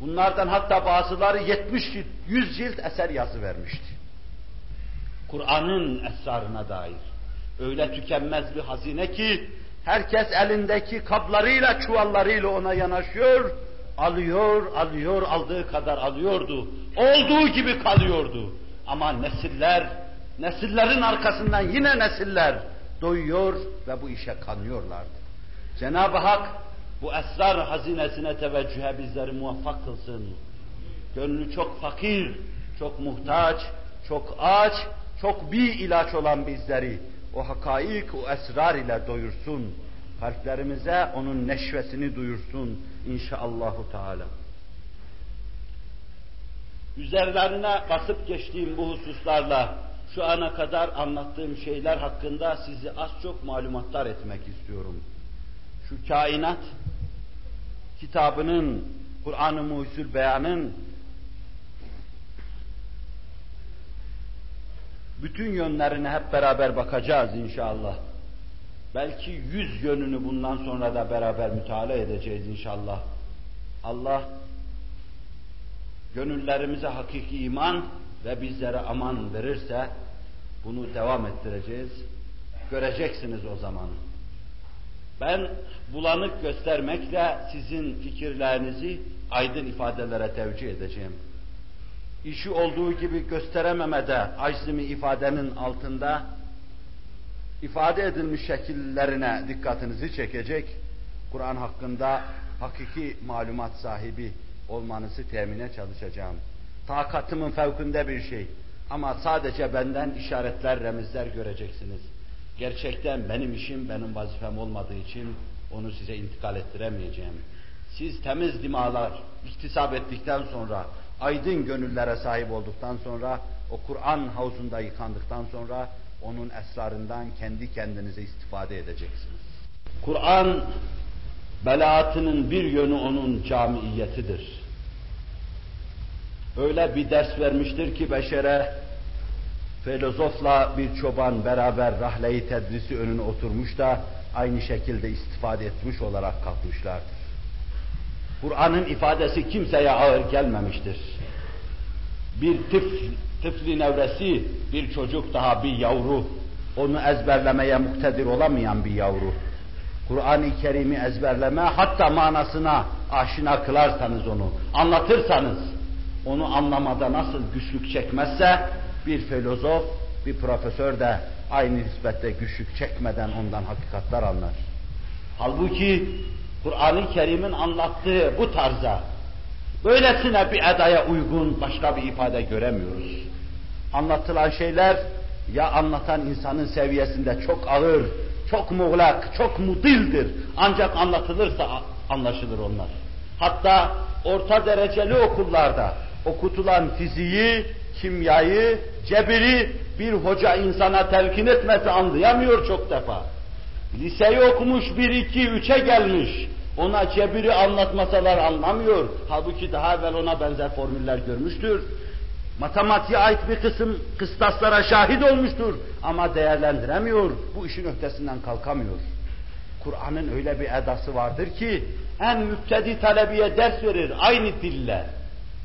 bunlardan hatta bazıları 70 cilt, 100 cilt eser yazı vermişti. Kur'an'ın esrarına dair. Öyle tükenmez bir hazine ki herkes elindeki kaplarıyla, çuvallarıyla ona yanaşıyor, alıyor, alıyor, aldığı kadar alıyordu. Olduğu gibi kalıyordu. Ama nesiller, nesillerin arkasından yine nesiller doyuyor ve bu işe kanıyorlardı. Cenab-ı Hak bu esrar hazinesine teveccühe bizleri muvaffak kılsın. Gönlü çok fakir, çok muhtaç, çok aç, çok bir ilaç olan bizleri o hakaik, o esrar ile doyursun. Kalplerimize onun neşvesini duyursun inşallahü teala. Üzerlerine basıp geçtiğim bu hususlarla şu ana kadar anlattığım şeyler hakkında sizi az çok malumatlar etmek istiyorum. Şu kainat kitabının, Kur'an-ı Muhyüzül Beyan'ın bütün yönlerine hep beraber bakacağız inşallah. Belki yüz yönünü bundan sonra da beraber müteala edeceğiz inşallah. Allah gönüllerimize hakiki iman ve bizlere aman verirse bunu devam ettireceğiz. Göreceksiniz o zaman. Ben bulanık göstermekle sizin fikirlerinizi aydın ifadelere tevcih edeceğim. İşi olduğu gibi gösterememede aczimi ifadenin altında ifade edilmiş şekillerine dikkatinizi çekecek, Kur'an hakkında hakiki malumat sahibi olmanızı temine çalışacağım. Takatımın fevkinde bir şey ama sadece benden işaretler, remizler göreceksiniz. Gerçekten benim işim, benim vazifem olmadığı için onu size intikal ettiremeyeceğim. Siz temiz dimalar iktisap ettikten sonra, aydın gönüllere sahip olduktan sonra, o Kur'an havuzunda yıkandıktan sonra onun esrarından kendi kendinize istifade edeceksiniz. Kur'an belaatının bir yönü onun camiiyetidir. Öyle bir ders vermiştir ki beşere filozofla bir çoban beraber rahleyi tedrisi önüne oturmuş da aynı şekilde istifade etmiş olarak kalkmışlardır. Kur'an'ın ifadesi kimseye ağır gelmemiştir. Bir tifl, tifli nevresi, bir çocuk daha bir yavru, onu ezberlemeye muktedir olamayan bir yavru. Kur'an-ı Kerim'i ezberleme, hatta manasına aşina kılarsanız onu, anlatırsanız, onu anlamada nasıl güçlük çekmezse, bir filozof, bir profesör de aynı nispette güçlük çekmeden ondan hakikatler anlar. Halbuki Kur'an-ı Kerim'in anlattığı bu tarza, böylesine bir edaya uygun başka bir ifade göremiyoruz. Anlatılan şeyler ya anlatan insanın seviyesinde çok ağır, çok muğlak, çok mudildir. Ancak anlatılırsa anlaşılır onlar. Hatta orta dereceli okullarda okutulan fiziği, kimyayı, cebiri bir hoca insana telkin etmesi anlayamıyor çok defa. Liseyi okumuş bir iki üçe gelmiş. Ona cebiri anlatmasalar anlamıyor. Halbuki daha evvel ona benzer formüller görmüştür. Matematiğe ait bir kısım kıstaslara şahit olmuştur. Ama değerlendiremiyor. Bu işin ötesinden kalkamıyor. Kur'an'ın öyle bir edası vardır ki en müptedi talebiye ders verir aynı dille.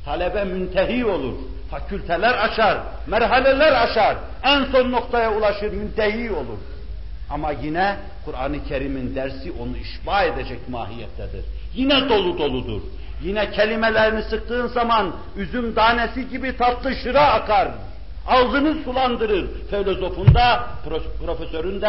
Talebe müntehi olur fakülteler açar, merhaleler açar, en son noktaya ulaşır, müntehi olur. Ama yine Kur'an-ı Kerim'in dersi onu işba edecek mahiyettedir. Yine dolu doludur. Yine kelimelerini sıktığın zaman üzüm tanesi gibi tatlı şıra akar. Ağzını sulandırır. Filozofun da, profesörün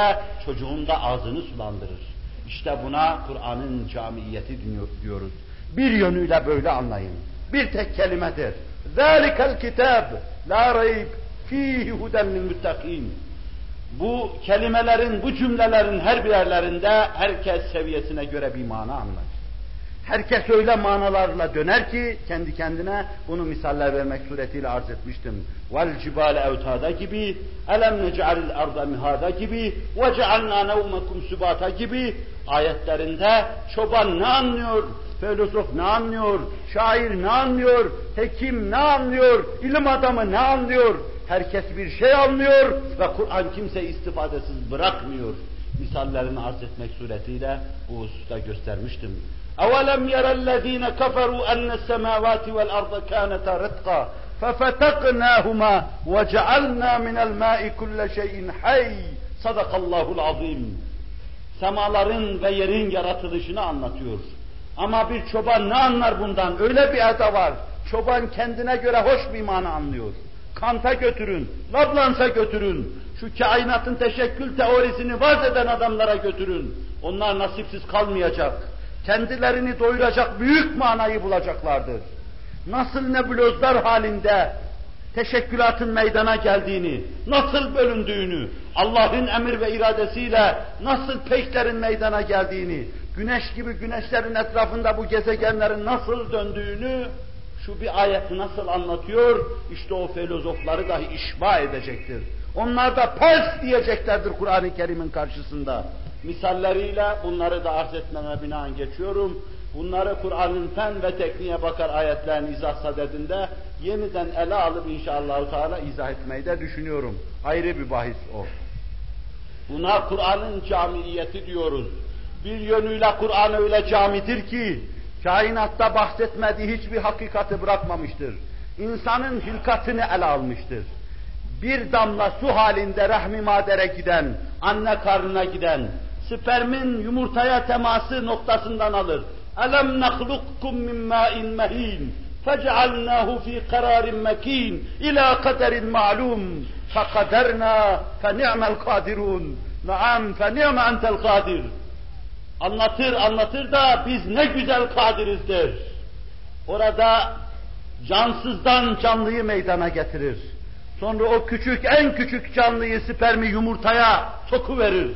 ağzını sulandırır. İşte buna Kur'an'ın camiyeti diyoruz. Bir yönüyle böyle anlayın bir tek kelimedir. Zalikel kitab la rayb fihi huden lil muttakin. Bu kelimelerin, bu cümlelerin her birerlerinde herkes seviyesine göre bir mana anlar. Herkes öyle manalarla döner ki kendi kendine bunu misaller vermek suretiyle arz etmiştim. Vel cibale evtada gibi, elem nec'alil arda mihada gibi, ve cealna nevmekum sübata gibi ayetlerinde çoban ne anlıyor, filozof ne anlıyor, şair ne anlıyor, hekim ne anlıyor, ilim adamı ne anlıyor? Herkes bir şey anlıyor ve Kur'an kimse istifadesiz bırakmıyor. Misallerini arz etmek suretiyle bu hususta göstermiştim. أولم ير الذين كفروا أن السماوات والأرض كانتا رتقا ففتقناهما وجعلنا من الماء كل شيء حي صدق الله العظيم Semaların ve yerin yaratılışını anlatıyor. Ama bir çoban ne anlar bundan? Öyle bir eda var. Çoban kendine göre hoş bir mana anlıyor. Kant'a götürün, Lablans'a götürün, şu kainatın teşekkül teorisini vaz eden adamlara götürün. Onlar nasipsiz kalmayacak kendilerini doyuracak büyük manayı bulacaklardır. Nasıl nebulozlar halinde teşekkülatın meydana geldiğini, nasıl bölündüğünü, Allah'ın emir ve iradesiyle nasıl peyklerin meydana geldiğini, güneş gibi güneşlerin etrafında bu gezegenlerin nasıl döndüğünü, şu bir ayet nasıl anlatıyor, işte o filozofları dahi işba edecektir. Onlar da pes diyeceklerdir Kur'an-ı Kerim'in karşısında misalleriyle bunları da arz etmeme binaen geçiyorum. Bunları Kur'an'ın fen ve tekniğe bakar ayetlerin izah sadedinde yeniden ele alıp inşallah Teala izah etmeyi de düşünüyorum. Ayrı bir bahis o. Buna Kur'an'ın camiyeti diyoruz. Bir yönüyle Kur'an öyle camidir ki kainatta bahsetmediği hiçbir hakikati bırakmamıştır. İnsanın hilkatını ele almıştır. Bir damla su halinde rahmi madere giden, anne karnına giden, spermin yumurtaya teması noktasından alır. Min ma'in mehin fec'alnahu fi kararin mekin ila kaderin ma'lum fekaderna fe ni'mel kadirun naam fe ni'me entel kadir anlatır anlatır da biz ne güzel kadirizdir. Orada cansızdan canlıyı meydana getirir. Sonra o küçük, en küçük canlıyı spermi yumurtaya sokuverir.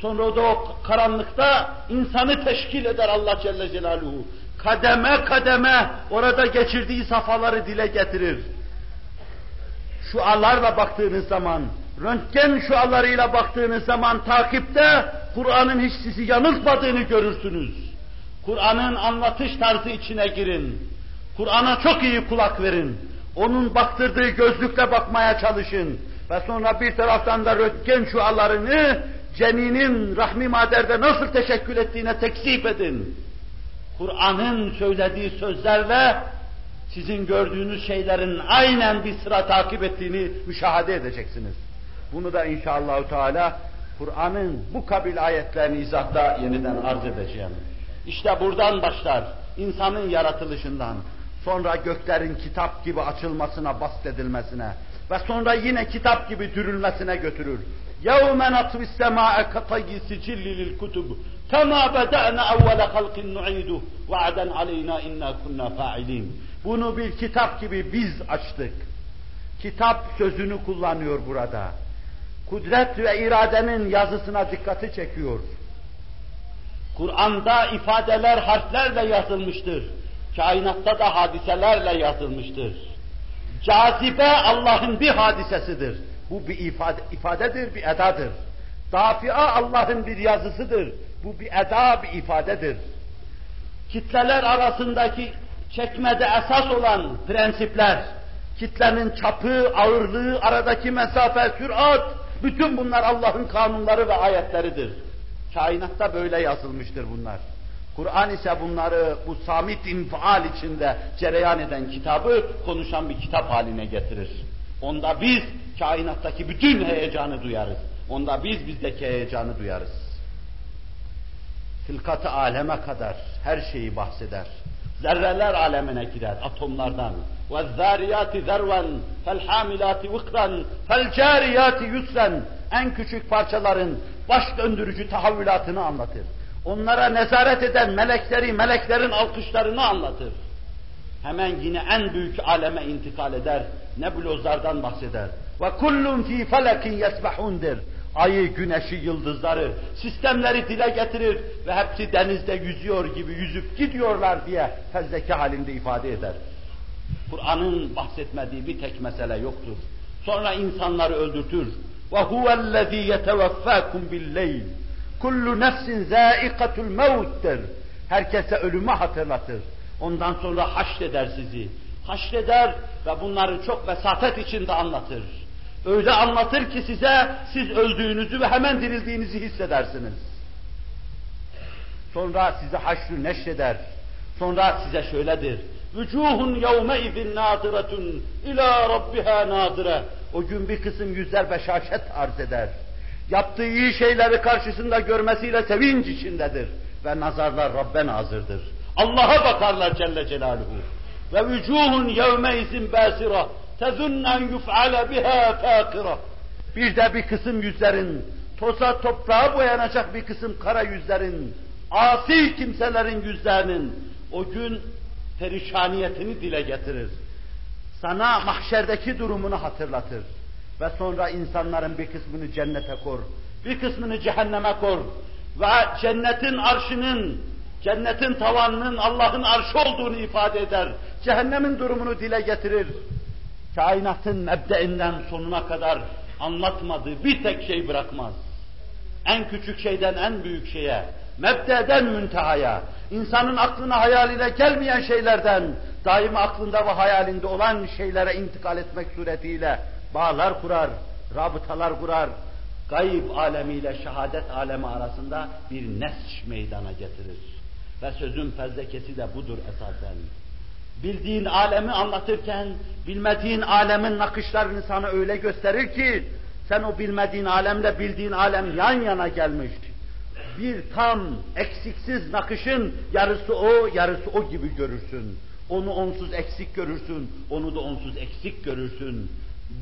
Sonra o da o karanlıkta insanı teşkil eder Allah Celle Celaluhu. Kademe kademe orada geçirdiği safhaları dile getirir. Şu Şualarla baktığınız zaman, röntgen şualarıyla baktığınız zaman takipte Kur'an'ın hiç sizi yanıltmadığını görürsünüz. Kur'an'ın anlatış tarzı içine girin. Kur'an'a çok iyi kulak verin. Onun baktırdığı gözlükle bakmaya çalışın. Ve sonra bir taraftan da röntgen şualarını ceninin rahmi maderde nasıl teşekkül ettiğine tekzip edin. Kur'an'ın söylediği sözlerle sizin gördüğünüz şeylerin aynen bir sıra takip ettiğini müşahede edeceksiniz. Bunu da inşallah Teala Kur'an'ın bu kabil ayetlerini izahda yeniden arz edeceğim. İşte buradan başlar, insanın yaratılışından, sonra göklerin kitap gibi açılmasına, bastedilmesine ve sonra yine kitap gibi dürülmesine götürür. يَوْمَ نَطْوِ السَّمَاءَ كَطَيِّ سِجِلِّ لِلْكُتُبِ كَمَا بَدَأْنَا اَوَّلَ خَلْقٍ نُعِيدُهُ وَعَدًا عَلَيْنَا اِنَّا كُنَّا فَاعِلِينَ Bunu bir kitap gibi biz açtık. Kitap sözünü kullanıyor burada. Kudret ve iradenin yazısına dikkati çekiyor. Kur'an'da ifadeler harflerle yazılmıştır. Kainatta da hadiselerle yazılmıştır. Cazibe Allah'ın bir hadisesidir. Bu bir ifade, ifadedir, bir edadır. Dafia Allah'ın bir yazısıdır. Bu bir eda, bir ifadedir. Kitleler arasındaki çekmede esas olan prensipler, kitlenin çapı, ağırlığı, aradaki mesafe, sürat, bütün bunlar Allah'ın kanunları ve ayetleridir. Kainatta böyle yazılmıştır bunlar. Kur'an ise bunları bu samit infial içinde cereyan eden kitabı konuşan bir kitap haline getirir. Onda biz kainattaki bütün heyecanı duyarız. Onda biz bizdeki heyecanı duyarız. Hilkat-ı aleme kadar her şeyi bahseder Zerreler alemine girer, atomlardan. وَالذَّارِيَاتِ ذَرْوًا فَالْحَامِلَاتِ وِقْرًا فَالْجَارِيَاتِ يُسْرًا En küçük parçaların baş döndürücü tahavvülatını anlatır. Onlara nezaret eden melekleri, meleklerin alkışlarını anlatır. Hemen yine en büyük aleme intikal eder. Nebulozlardan bahseder. Ve kullun fi felekin yesbahun der. ayı, güneşi, yıldızları, sistemleri dile getirir ve hepsi denizde yüzüyor gibi yüzüp gidiyorlar diye fezleke halinde ifade eder. Kur'an'ın bahsetmediği bir tek mesele yoktur. Sonra insanları öldürtür. وَهُوَ الَّذ۪ي يَتَوَفَّاكُمْ بِالْلَيْلِ Kullu nefsin zâikatul mevttir. Herkese ölümü hatırlatır. Ondan sonra haşreder sizi. Haşreder ve bunları çok vesatet içinde anlatır. Öyle anlatır ki size siz öldüğünüzü ve hemen dirildiğinizi hissedersiniz. Sonra size haşrü neşreder. Sonra size şöyledir. Vücuhun yevme izin nadiretun ila rabbiha nadire. O gün bir kısım yüzler beşaşet arz eder. Yaptığı iyi şeyleri karşısında görmesiyle sevinç içindedir. Ve nazarlar Rabbe nazırdır. Allah'a bakarlar Celle Celaluhu. Ve vücuhun yevme izin basira. Tezunnen yuf'ale biha fakira. Bir de bir kısım yüzlerin, toza toprağa boyanacak bir kısım kara yüzlerin, asi kimselerin yüzlerinin o gün perişaniyetini dile getirir. Sana mahşerdeki durumunu hatırlatır. Ve sonra insanların bir kısmını cennete kor, bir kısmını cehenneme kor. Ve cennetin arşının, cennetin tavanının Allah'ın arşı olduğunu ifade eder. Cehennemin durumunu dile getirir. Kainatın mebdeinden sonuna kadar anlatmadığı bir tek şey bırakmaz. En küçük şeyden en büyük şeye, mebdeden müntehaya, insanın aklına hayaline gelmeyen şeylerden, daima aklında ve hayalinde olan şeylere intikal etmek suretiyle bağlar kurar, rabıtalar kurar, gayb alemiyle şehadet alemi arasında bir nesç meydana getirir. Ve sözün fezlekesi de budur esasen. Bildiğin alemi anlatırken, bilmediğin alemin nakışlarını sana öyle gösterir ki, sen o bilmediğin alemle bildiğin alem yan yana gelmiş. Bir tam, eksiksiz nakışın yarısı o, yarısı o gibi görürsün. Onu onsuz eksik görürsün, onu da onsuz eksik görürsün.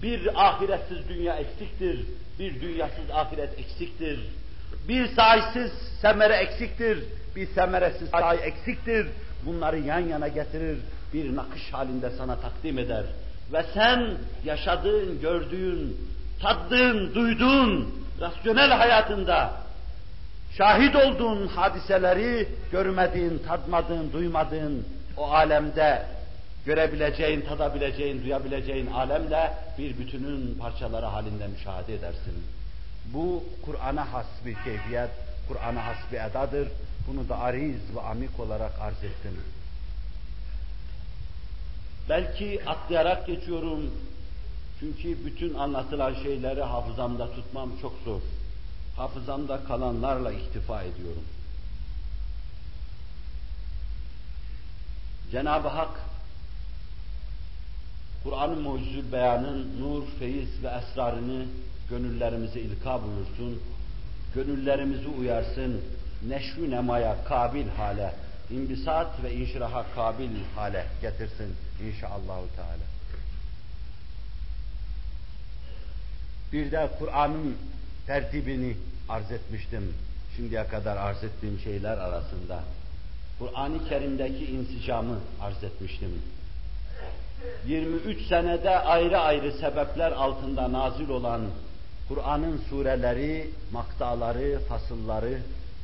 Bir ahiretsiz dünya eksiktir, bir dünyasız ahiret eksiktir. Bir sayısız semere eksiktir, bir semeresiz say eksiktir. Bunları yan yana getirir, bir nakış halinde sana takdim eder. Ve sen yaşadığın, gördüğün, tattığın, duyduğun, rasyonel hayatında şahit olduğun hadiseleri görmediğin, tadmadığın, duymadığın o alemde görebileceğin, tadabileceğin, duyabileceğin alemle bir bütünün parçaları halinde müşahede edersin. Bu Kur'an'a has bir keyfiyet, Kur'an'a has bir edadır. Bunu da ariz ve amik olarak arz ettim. Belki atlayarak geçiyorum. Çünkü bütün anlatılan şeyleri hafızamda tutmam çok zor. Hafızamda kalanlarla iktifa ediyorum. Cenab-ı Hak Kur'an-ı Mucizül Beyan'ın nur, feyiz ve esrarını gönüllerimize ilka buyursun. Gönüllerimizi uyarsın, neşvi nemaya kabil hale, imbisat ve inşiraha kabil hale getirsin inşallahü teala. Bir de Kur'an'ın tertibini arz etmiştim. Şimdiye kadar arz ettiğim şeyler arasında. Kur'an-ı Kerim'deki insicamı arz etmiştim. 23 senede ayrı ayrı sebepler altında nazil olan Kur'an'ın sureleri, maktaları, fasılları,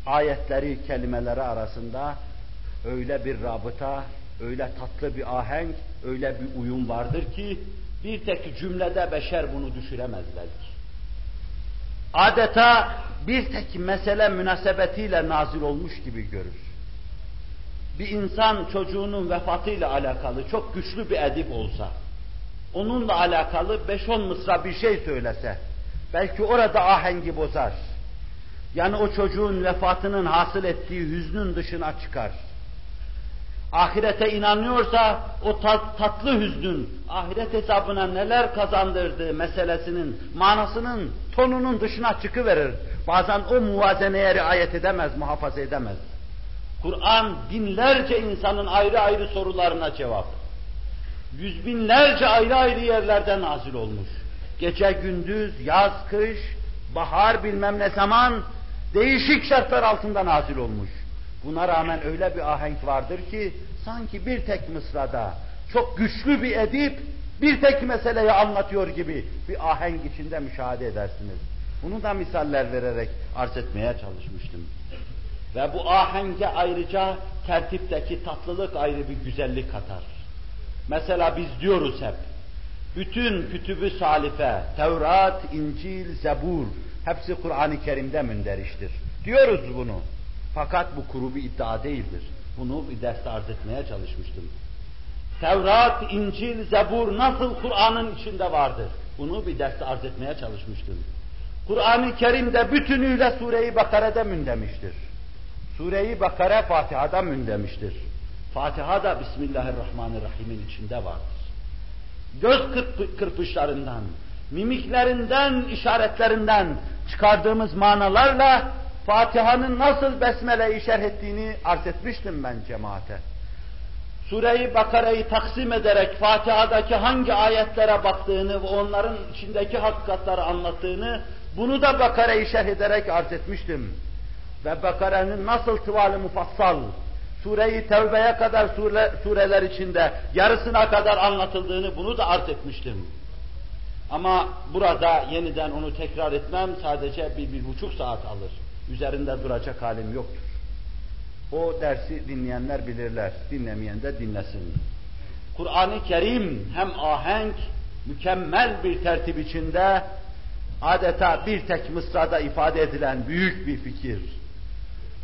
ayetleri, kelimeleri arasında öyle bir rabıta, öyle tatlı bir ahenk, öyle bir uyum vardır ki bir tek cümlede beşer bunu düşüremez belki. Adeta bir tek mesele münasebetiyle nazil olmuş gibi görür. Bir insan çocuğunun vefatıyla alakalı çok güçlü bir edip olsa, onunla alakalı 5-10 mısra bir şey söylese, belki orada ahengi bozar. Yani o çocuğun vefatının hasıl ettiği hüznün dışına çıkar ahirete inanıyorsa o tat, tatlı hüznün ahiret hesabına neler kazandırdığı meselesinin manasının tonunun dışına çıkıverir. Bazen o muvazeneye riayet edemez, muhafaza edemez. Kur'an binlerce insanın ayrı ayrı sorularına cevap. Yüz binlerce ayrı ayrı yerlerden nazil olmuş. Gece gündüz, yaz kış, bahar bilmem ne zaman değişik şartlar altında nazil olmuş. Buna rağmen öyle bir ahenk vardır ki sanki bir tek mısrada çok güçlü bir edip bir tek meseleyi anlatıyor gibi bir ahenk içinde müşahede edersiniz. Bunu da misaller vererek arz etmeye çalışmıştım. Ve bu ahenge ayrıca tertipteki tatlılık ayrı bir güzellik katar. Mesela biz diyoruz hep, bütün kütübü salife, Tevrat, İncil, Zebur, hepsi Kur'an-ı Kerim'de münderiştir. Diyoruz bunu. Fakat bu kuru bir iddia değildir. Bunu bir derste arz etmeye çalışmıştım. Tevrat, İncil, Zebur nasıl Kur'an'ın içinde vardır? Bunu bir derste arz etmeye çalışmıştım. Kur'an-ı Kerim'de bütünüyle Sure-i Bakara'da mündemiştir. Sure-i Bakara Fatiha'da mündemiştir. Fatiha da Bismillahirrahmanirrahim'in içinde vardır. Göz kırpışlarından, mimiklerinden, işaretlerinden çıkardığımız manalarla Fatiha'nın nasıl Besmele'yi şerh ettiğini arz etmiştim ben cemaate. Sure-i Bakara'yı taksim ederek Fatiha'daki hangi ayetlere baktığını ve onların içindeki hakikatları anlattığını, bunu da Bakara'yı şerh ederek arz etmiştim. Ve Bakara'nın nasıl tıvalı mufassal, Sure-i Tevbe'ye kadar sure, sureler içinde yarısına kadar anlatıldığını bunu da arz etmiştim. Ama burada yeniden onu tekrar etmem sadece bir, bir buçuk saat alır. Üzerinde duracak halim yoktur. O dersi dinleyenler bilirler, dinlemeyen de dinlesin. Kur'an-ı Kerim hem ahenk, mükemmel bir tertip içinde adeta bir tek mısrada ifade edilen büyük bir fikir.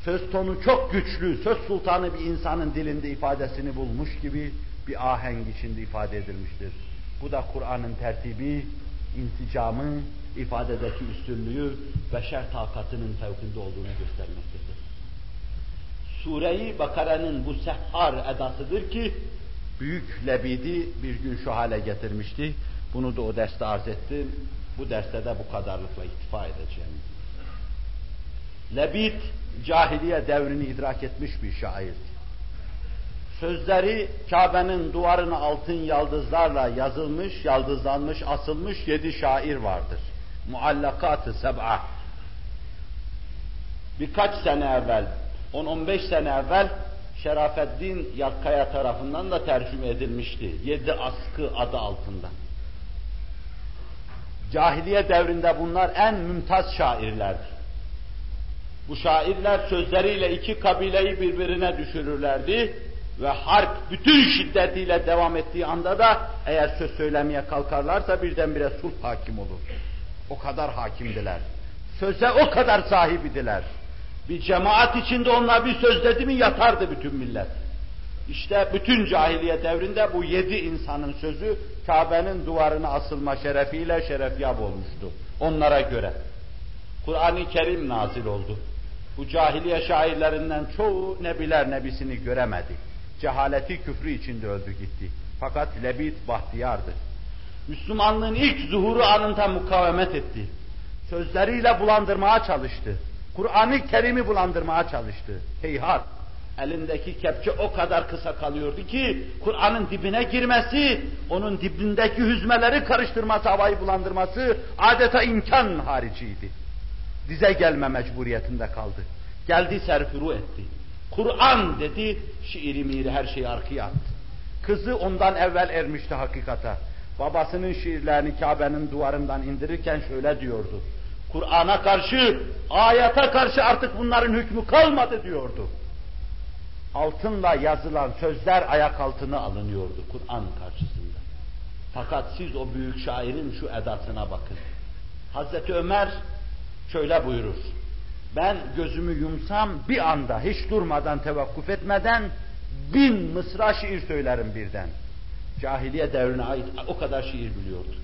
Söz tonu çok güçlü, söz sultanı bir insanın dilinde ifadesini bulmuş gibi bir ahenk içinde ifade edilmiştir. Bu da Kur'an'ın tertibi, insicamı, ifadedeki üstünlüğü, beşer takatının fevkinde olduğunu göstermektedir. Sure-i Bakara'nın bu sehhar edasıdır ki, büyük lebidi bir gün şu hale getirmişti. Bunu da o derste arz ettim. Bu derste de bu kadarlıkla iktifa edeceğim. Lebit, cahiliye devrini idrak etmiş bir şairdi. Sözleri Kabe'nin duvarına altın yaldızlarla yazılmış, yaldızlanmış, asılmış yedi şair vardır. Muallakat-ı seb'a. Birkaç sene evvel, 10-15 sene evvel Şerafeddin Yakkaya tarafından da tercüme edilmişti. Yedi askı adı altında. Cahiliye devrinde bunlar en mümtaz şairlerdi. Bu şairler sözleriyle iki kabileyi birbirine düşürürlerdi ve harp bütün şiddetiyle devam ettiği anda da eğer söz söylemeye kalkarlarsa birdenbire sulh hakim olur. O kadar hakimdiler. Söze o kadar sahibidiler. Bir cemaat içinde onlar bir söz dedi mi yatardı bütün millet. İşte bütün cahiliye devrinde bu yedi insanın sözü Kabe'nin duvarına asılma şerefiyle şerefyab olmuştu. Onlara göre. Kur'an-ı Kerim nazil oldu. Bu cahiliye şairlerinden çoğu nebiler nebisini göremedi. Cehaleti küfrü içinde öldü gitti. Fakat Lebit bahtiyardı. Müslümanlığın ilk zuhuru anında mukavemet etti. Sözleriyle bulandırmaya çalıştı. Kur'an-ı Kerim'i bulandırmaya çalıştı. Heyhat! Elindeki kepçe o kadar kısa kalıyordu ki Kur'an'ın dibine girmesi, onun dibindeki hüzmeleri karıştırması, havayı bulandırması adeta imkan hariciydi. Dize gelme mecburiyetinde kaldı. Geldi serfuru etti. Kur'an dedi, şiiri miri her şeyi arkaya attı. Kızı ondan evvel ermişti hakikata. Babasının şiirlerini Kabe'nin duvarından indirirken şöyle diyordu. Kur'an'a karşı, ayete karşı artık bunların hükmü kalmadı diyordu. Altınla yazılan sözler ayak altına alınıyordu Kur'an karşısında. Fakat siz o büyük şairin şu edasına bakın. Hazreti Ömer şöyle buyurur. Ben gözümü yumsam bir anda hiç durmadan tevakkuf etmeden bin mısra şiir söylerim birden. Cahiliye devrine ait o kadar şiir biliyordu.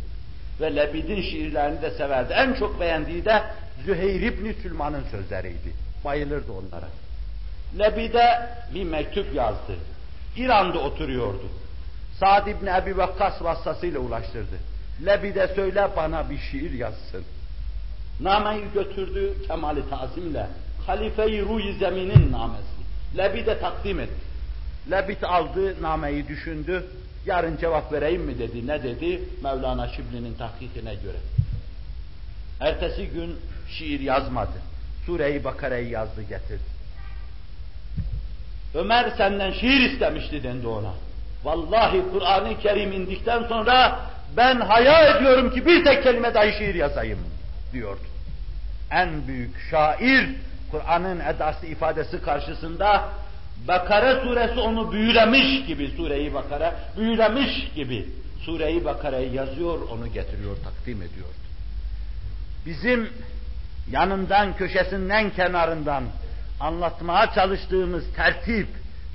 Ve Lebid'in şiirlerini de severdi. En çok beğendiği de Züheyr İbni Sülman'ın sözleriydi. Bayılırdı onlara. Lebid'e bir mektup yazdı. İran'da oturuyordu. Sa'd İbni Ebi Vakkas vasıtasıyla ulaştırdı. Lebid'e söyle bana bir şiir yazsın. Nameyi götürdü kemali tazimle. Halife-i Ruy Zemin'in namesi. Lebid'e takdim etti. Lebid aldı, nameyi düşündü. Yarın cevap vereyim mi dedi. Ne dedi? Mevlana Şibli'nin tahkikine göre. Ertesi gün şiir yazmadı. Sure-i Bakara'yı yazdı getirdi. Ömer senden şiir istemişti dendi ona. Vallahi Kur'an-ı Kerim indikten sonra ben hayal ediyorum ki bir tek kelime dahi şiir yazayım diyordu. en büyük şair, Kur'an'ın edası ifadesi karşısında Bakara suresi onu büyülemiş gibi, sureyi Bakara büyülemiş gibi sureyi Bakara'yı yazıyor, onu getiriyor, takdim ediyor. Bizim yanından, köşesinden, kenarından anlatmaya çalıştığımız tertip,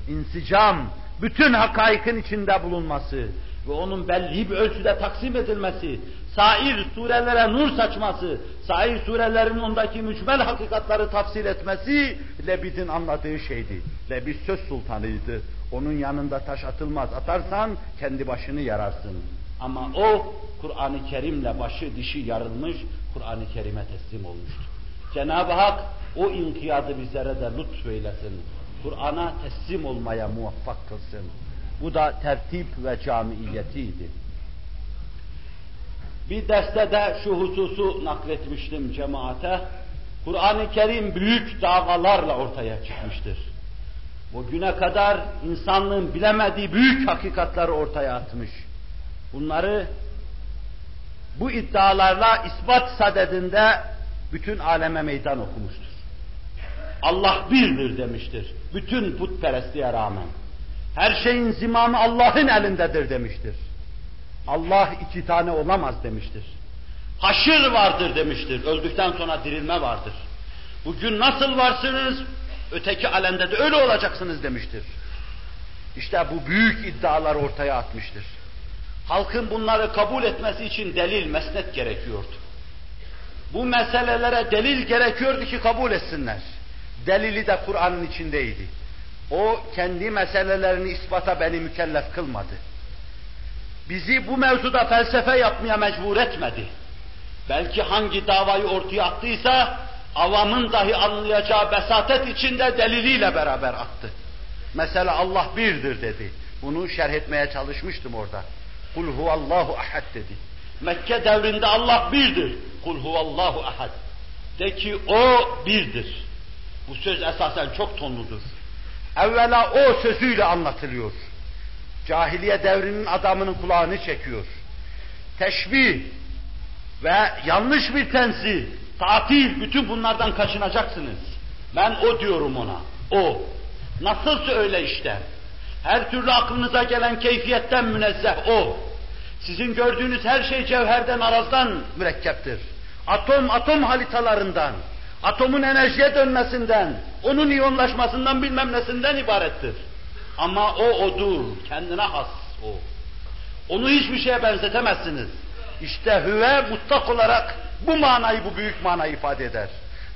insicam, bütün hakaikin içinde bulunması ve onun belli bir ölçüde taksim edilmesi, sair surelere nur saçması, sair surelerin ondaki mücmel hakikatları tafsir etmesi Lebid'in anladığı şeydi. Lebid söz sultanıydı. Onun yanında taş atılmaz. Atarsan kendi başını yararsın. Ama o Kur'an-ı Kerim'le başı dişi yarılmış, Kur'an-ı Kerim'e teslim olmuştu. Cenab-ı Hak o inkiyadı bizlere de lütfeylesin. Kur'an'a teslim olmaya muvaffak kılsın. Bu da tertip ve camiiyetiydi. Bir derste de şu hususu nakletmiştim cemaate. Kur'an-ı Kerim büyük davalarla ortaya çıkmıştır. Bugüne kadar insanlığın bilemediği büyük hakikatları ortaya atmış. Bunları bu iddialarla ispat sadedinde bütün aleme meydan okumuştur. Allah birdir demiştir. Bütün putperestliğe rağmen. Her şeyin zimamı Allah'ın elindedir demiştir. Allah iki tane olamaz demiştir. Haşır vardır demiştir. Öldükten sonra dirilme vardır. Bugün nasıl varsınız, öteki alemde de öyle olacaksınız demiştir. İşte bu büyük iddialar ortaya atmıştır. Halkın bunları kabul etmesi için delil, mesnet gerekiyordu. Bu meselelere delil gerekiyordu ki kabul etsinler. Delili de Kur'an'ın içindeydi. O kendi meselelerini ispata beni mükellef kılmadı. Bizi bu mevzuda felsefe yapmaya mecbur etmedi. Belki hangi davayı ortaya attıysa avamın dahi anlayacağı besatet içinde deliliyle beraber attı. Mesela Allah birdir dedi. Bunu şerh etmeye çalışmıştım orada. Kul huvallahu ahad dedi. Mekke devrinde Allah birdir. Kul huvallahu ahad. De ki o birdir. Bu söz esasen çok tonludur. Evvela o sözüyle anlatılıyor. Cahiliye devrinin adamının kulağını çekiyor. Teşbih ve yanlış bir tensi, tatil, bütün bunlardan kaçınacaksınız. Ben o diyorum ona. O. Nasılsa öyle işte. Her türlü aklınıza gelen keyfiyetten münezzeh o. Sizin gördüğünüz her şey cevherden, arazdan mürekkeptir. Atom, atom haritalarından, atomun enerjiye dönmesinden, onun iyonlaşmasından bilmem nesinden ibarettir. Ama o odur, kendine has o. Onu hiçbir şeye benzetemezsiniz. İşte hüve mutlak olarak bu manayı, bu büyük manayı ifade eder.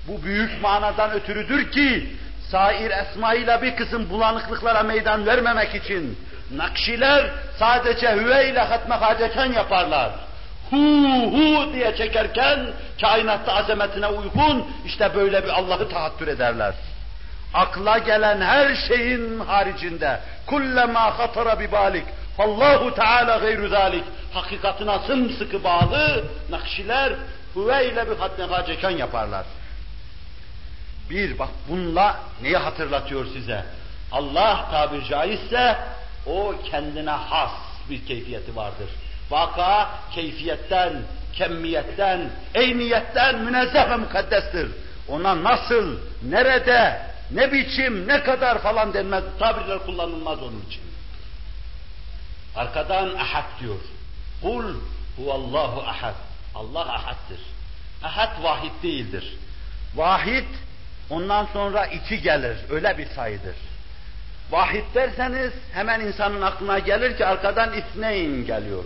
Bu büyük manadan ötürüdür ki, sair esmayla bir kısım bulanıklıklara meydan vermemek için, Nakşiler sadece hüve ile hatme haceken yaparlar. Hu hu diye çekerken kainatta azametine uygun işte böyle bir Allah'ı tahattür ederler. Akla gelen her şeyin haricinde kullema hatara bi balik Allahu Teala gayru zalik hakikatına sımsıkı bağlı nakşiler hüve ile bir hatme haceken yaparlar. Bir bak bununla neyi hatırlatıyor size? Allah tabir caizse o kendine has bir keyfiyeti vardır. Vaka keyfiyetten, kemmiyetten, eyniyetten münezzeh ve mukaddestir. Ona nasıl, nerede, ne biçim, ne kadar falan denmez, tabirler kullanılmaz onun için. Arkadan ahad diyor. Kul huvallahu ahad. Allah ahaddir. Ahad vahid değildir. Vahid ondan sonra iki gelir, öyle bir sayıdır. Vahid derseniz hemen insanın aklına gelir ki arkadan isneyn geliyor.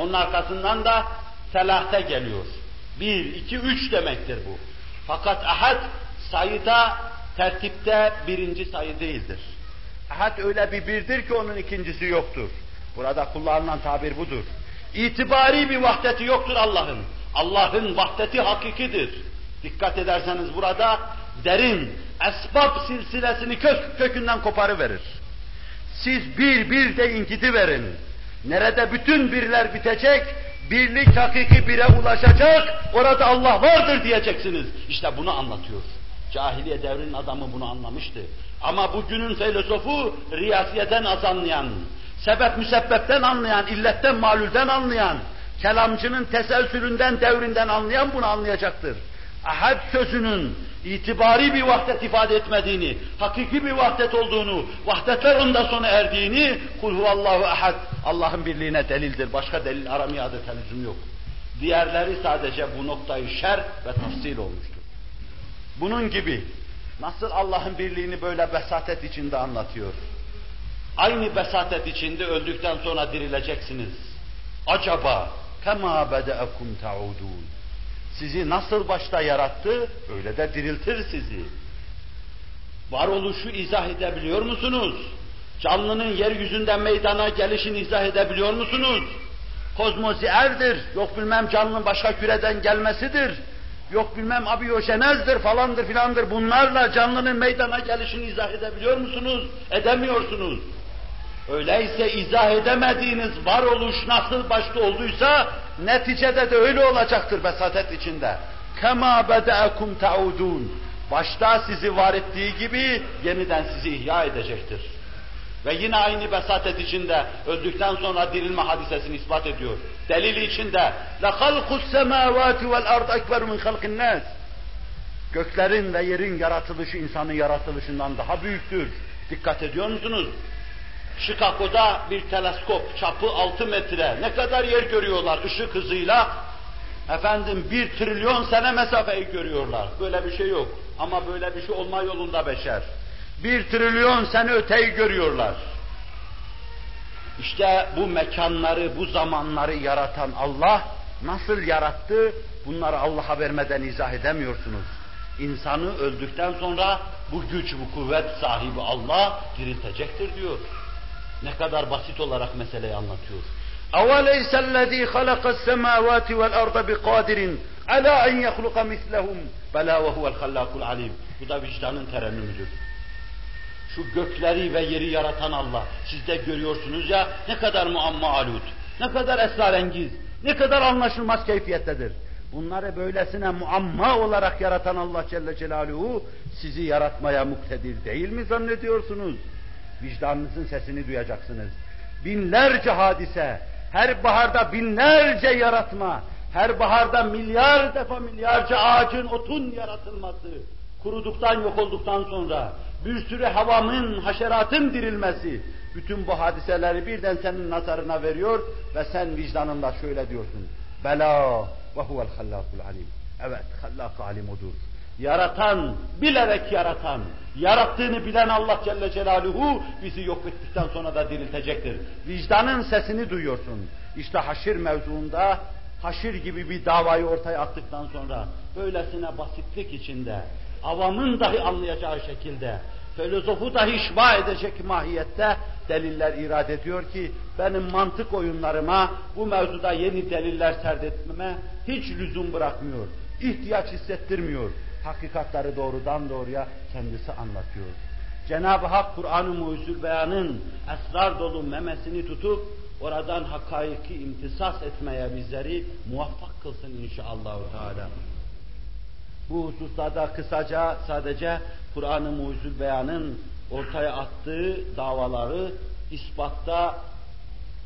Onun arkasından da selahte geliyor. Bir, iki, üç demektir bu. Fakat ahad sayıda, tertipte birinci sayı değildir. Ahad öyle bir birdir ki onun ikincisi yoktur. Burada kullanılan tabir budur. İtibari bir vahdeti yoktur Allah'ın. Allah'ın vahdeti hakikidir. Dikkat ederseniz burada derin, esbab silsilesini kök, kökünden koparıverir. Siz bir bir deyin gidiverin. Nerede bütün birler bitecek, birlik hakiki bire ulaşacak, orada Allah vardır diyeceksiniz. İşte bunu anlatıyor. Cahiliye devrinin adamı bunu anlamıştı. Ama bugünün filozofu riyasiyeden az anlayan, sebep müsebbepten anlayan, illetten malulden anlayan, kelamcının teselsülünden, devrinden anlayan bunu anlayacaktır. ahad sözünün itibari bir vahdet ifade etmediğini, hakiki bir vahdet olduğunu, vahdetler onda sona erdiğini, kul huvallahu ahad, Allah'ın birliğine delildir. Başka delil aramaya adeta lüzum yok. Diğerleri sadece bu noktayı şer ve tafsil olmuştur. Bunun gibi nasıl Allah'ın birliğini böyle besatet içinde anlatıyor. Aynı besatet içinde öldükten sonra dirileceksiniz. Acaba kema bedeekum taudun. Sizi nasıl başta yarattı, öyle de diriltir sizi. Varoluşu izah edebiliyor musunuz? Canlının yeryüzünde meydana gelişini izah edebiliyor musunuz? Kozmozierdir, yok bilmem canlının başka küreden gelmesidir, yok bilmem abiyojenezdir falandır filandır bunlarla canlının meydana gelişini izah edebiliyor musunuz? Edemiyorsunuz. Öyleyse izah edemediğiniz varoluş nasıl başta olduysa neticede de öyle olacaktır besatet içinde. Kema bedaekum taudun. Başta sizi var ettiği gibi yeniden sizi ihya edecektir. Ve yine aynı besatet içinde öldükten sonra dirilme hadisesini ispat ediyor. Delili içinde la halqus semavati vel ard ekber min halqin nas. Göklerin ve yerin yaratılışı insanın yaratılışından daha büyüktür. Dikkat ediyor musunuz? Chicago'da bir teleskop çapı 6 metre ne kadar yer görüyorlar ışık hızıyla efendim bir trilyon sene mesafeyi görüyorlar. Böyle bir şey yok. Ama böyle bir şey olma yolunda beşer. Bir trilyon sene öteyi görüyorlar. İşte bu mekanları, bu zamanları yaratan Allah nasıl yarattı? Bunları Allah'a vermeden izah edemiyorsunuz. İnsanı öldükten sonra bu güç, bu kuvvet sahibi Allah diriltecektir diyor. Ne kadar basit olarak meseleyi anlatıyor. أَوَلَيْسَ الَّذ۪ي خَلَقَ السَّمَاوَاتِ وَالْأَرْضَ بِقَادِرٍ عَلَى اَنْ يَخْلُقَ مِثْلَهُمْ بَلَا وَهُوَ الْخَلَّاقُ الْعَلِيمُ Bu da vicdanın terennümüdür. Şu gökleri ve yeri yaratan Allah, siz de görüyorsunuz ya ne kadar muamma alut, ne kadar esrarengiz, ne kadar anlaşılmaz keyfiyettedir. Bunları böylesine muamma olarak yaratan Allah Celle Celaluhu sizi yaratmaya muktedir değil mi zannediyorsunuz? Vicdanınızın sesini duyacaksınız. Binlerce hadise, her baharda binlerce yaratma, her baharda milyar defa milyarca ağacın, otun yaratılması, kuruduktan yok olduktan sonra bir sürü havamın, haşeratın dirilmesi, bütün bu hadiseleri birden senin nazarına veriyor ve sen vicdanınla şöyle diyorsun. Bela ve huvel hallakul alim. Evet, hallak alim odur. Yaratan, bilerek yaratan, yarattığını bilen Allah Celle Celaluhu bizi yok ettikten sonra da diriltecektir. Vicdanın sesini duyuyorsun. İşte haşir mevzuunda haşir gibi bir davayı ortaya attıktan sonra böylesine basitlik içinde, avamın dahi anlayacağı şekilde, filozofu dahi işba edecek mahiyette deliller irad ediyor ki benim mantık oyunlarıma bu mevzuda yeni deliller serdetmeme hiç lüzum bırakmıyor, ihtiyaç hissettirmiyor hakikatları doğrudan doğruya kendisi anlatıyor. Cenab-ı Hak Kur'an-ı Muhyüzül Beyan'ın esrar dolu memesini tutup oradan hakaiki imtisas etmeye bizleri muvaffak kılsın inşallah Teala. Bu hususlarda kısaca sadece Kur'an-ı Muhyüzül Beyan'ın ortaya attığı davaları ispatta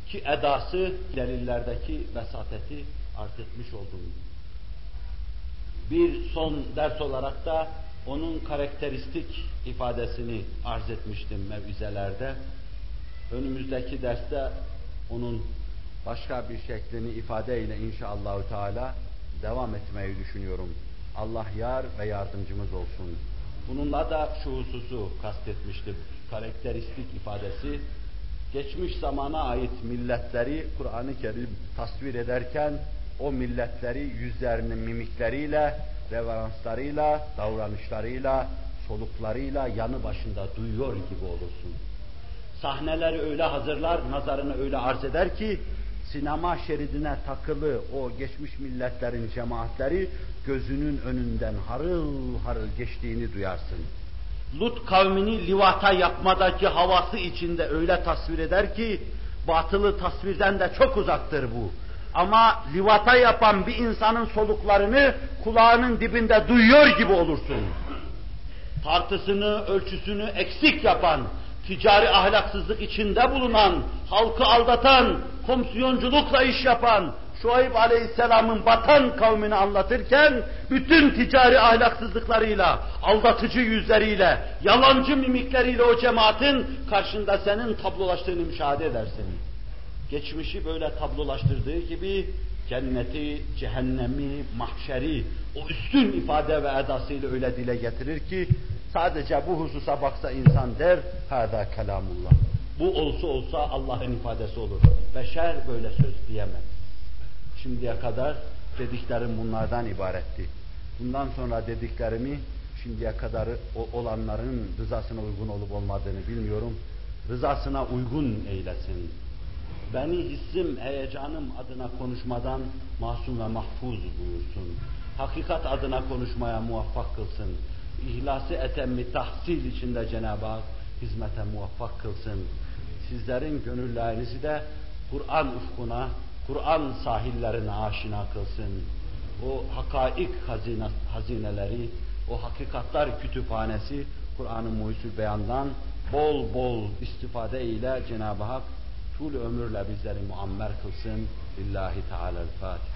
ki edası delillerdeki vesateti arz etmiş oldum. Bir son ders olarak da onun karakteristik ifadesini arz etmiştim mevizelerde. Önümüzdeki derste onun başka bir şeklini ifadeyle inşallah Teala devam etmeyi düşünüyorum. Allah yar ve yardımcımız olsun. Bununla da şu hususu kastetmiştim. Karakteristik ifadesi geçmiş zamana ait milletleri Kur'an-ı Kerim tasvir ederken o milletleri yüzlerinin mimikleriyle, reveranslarıyla, davranışlarıyla, soluklarıyla yanı başında duyuyor gibi olursun. Sahneleri öyle hazırlar, nazarını öyle arz eder ki, sinema şeridine takılı o geçmiş milletlerin cemaatleri gözünün önünden harıl harıl geçtiğini duyarsın. Lut kavmini livata yapmadaki havası içinde öyle tasvir eder ki, batılı tasvirden de çok uzaktır bu. Ama livata yapan bir insanın soluklarını kulağının dibinde duyuyor gibi olursun. Tartısını, ölçüsünü eksik yapan, ticari ahlaksızlık içinde bulunan, halkı aldatan, komisyonculukla iş yapan, Şuayb Aleyhisselam'ın batan kavmini anlatırken bütün ticari ahlaksızlıklarıyla, aldatıcı yüzleriyle, yalancı mimikleriyle o cemaatin karşında senin tablolaştığını müşahede edersin. Geçmişi böyle tablolaştırdığı gibi cenneti, cehennemi, mahşeri o üstün ifade ve edasıyla öyle dile getirir ki sadece bu hususa baksa insan der, hâdâ kelamullah. Bu olsa olsa Allah'ın ifadesi olur. Beşer böyle söz diyemez. Şimdiye kadar dediklerim bunlardan ibaretti. Bundan sonra dediklerimi şimdiye kadar olanların rızasına uygun olup olmadığını bilmiyorum. Rızasına uygun eylesin. Beni hissim, heyecanım adına konuşmadan masum ve mahfuz buyursun. Hakikat adına konuşmaya muvaffak kılsın. İhlası etemmi tahsil içinde Cenab-ı Hak hizmete muvaffak kılsın. Sizlerin gönüllerinizi de Kur'an ufkuna, Kur'an sahillerine aşina kılsın. O hakaik hazine, hazineleri, o hakikatlar kütüphanesi Kur'an-ı Muhyüzül Beyan'dan bol bol istifade ile Cenab-ı Hak tul ömürle bizleri muammer kılsın. Lillahi Teala'l-Fatiha.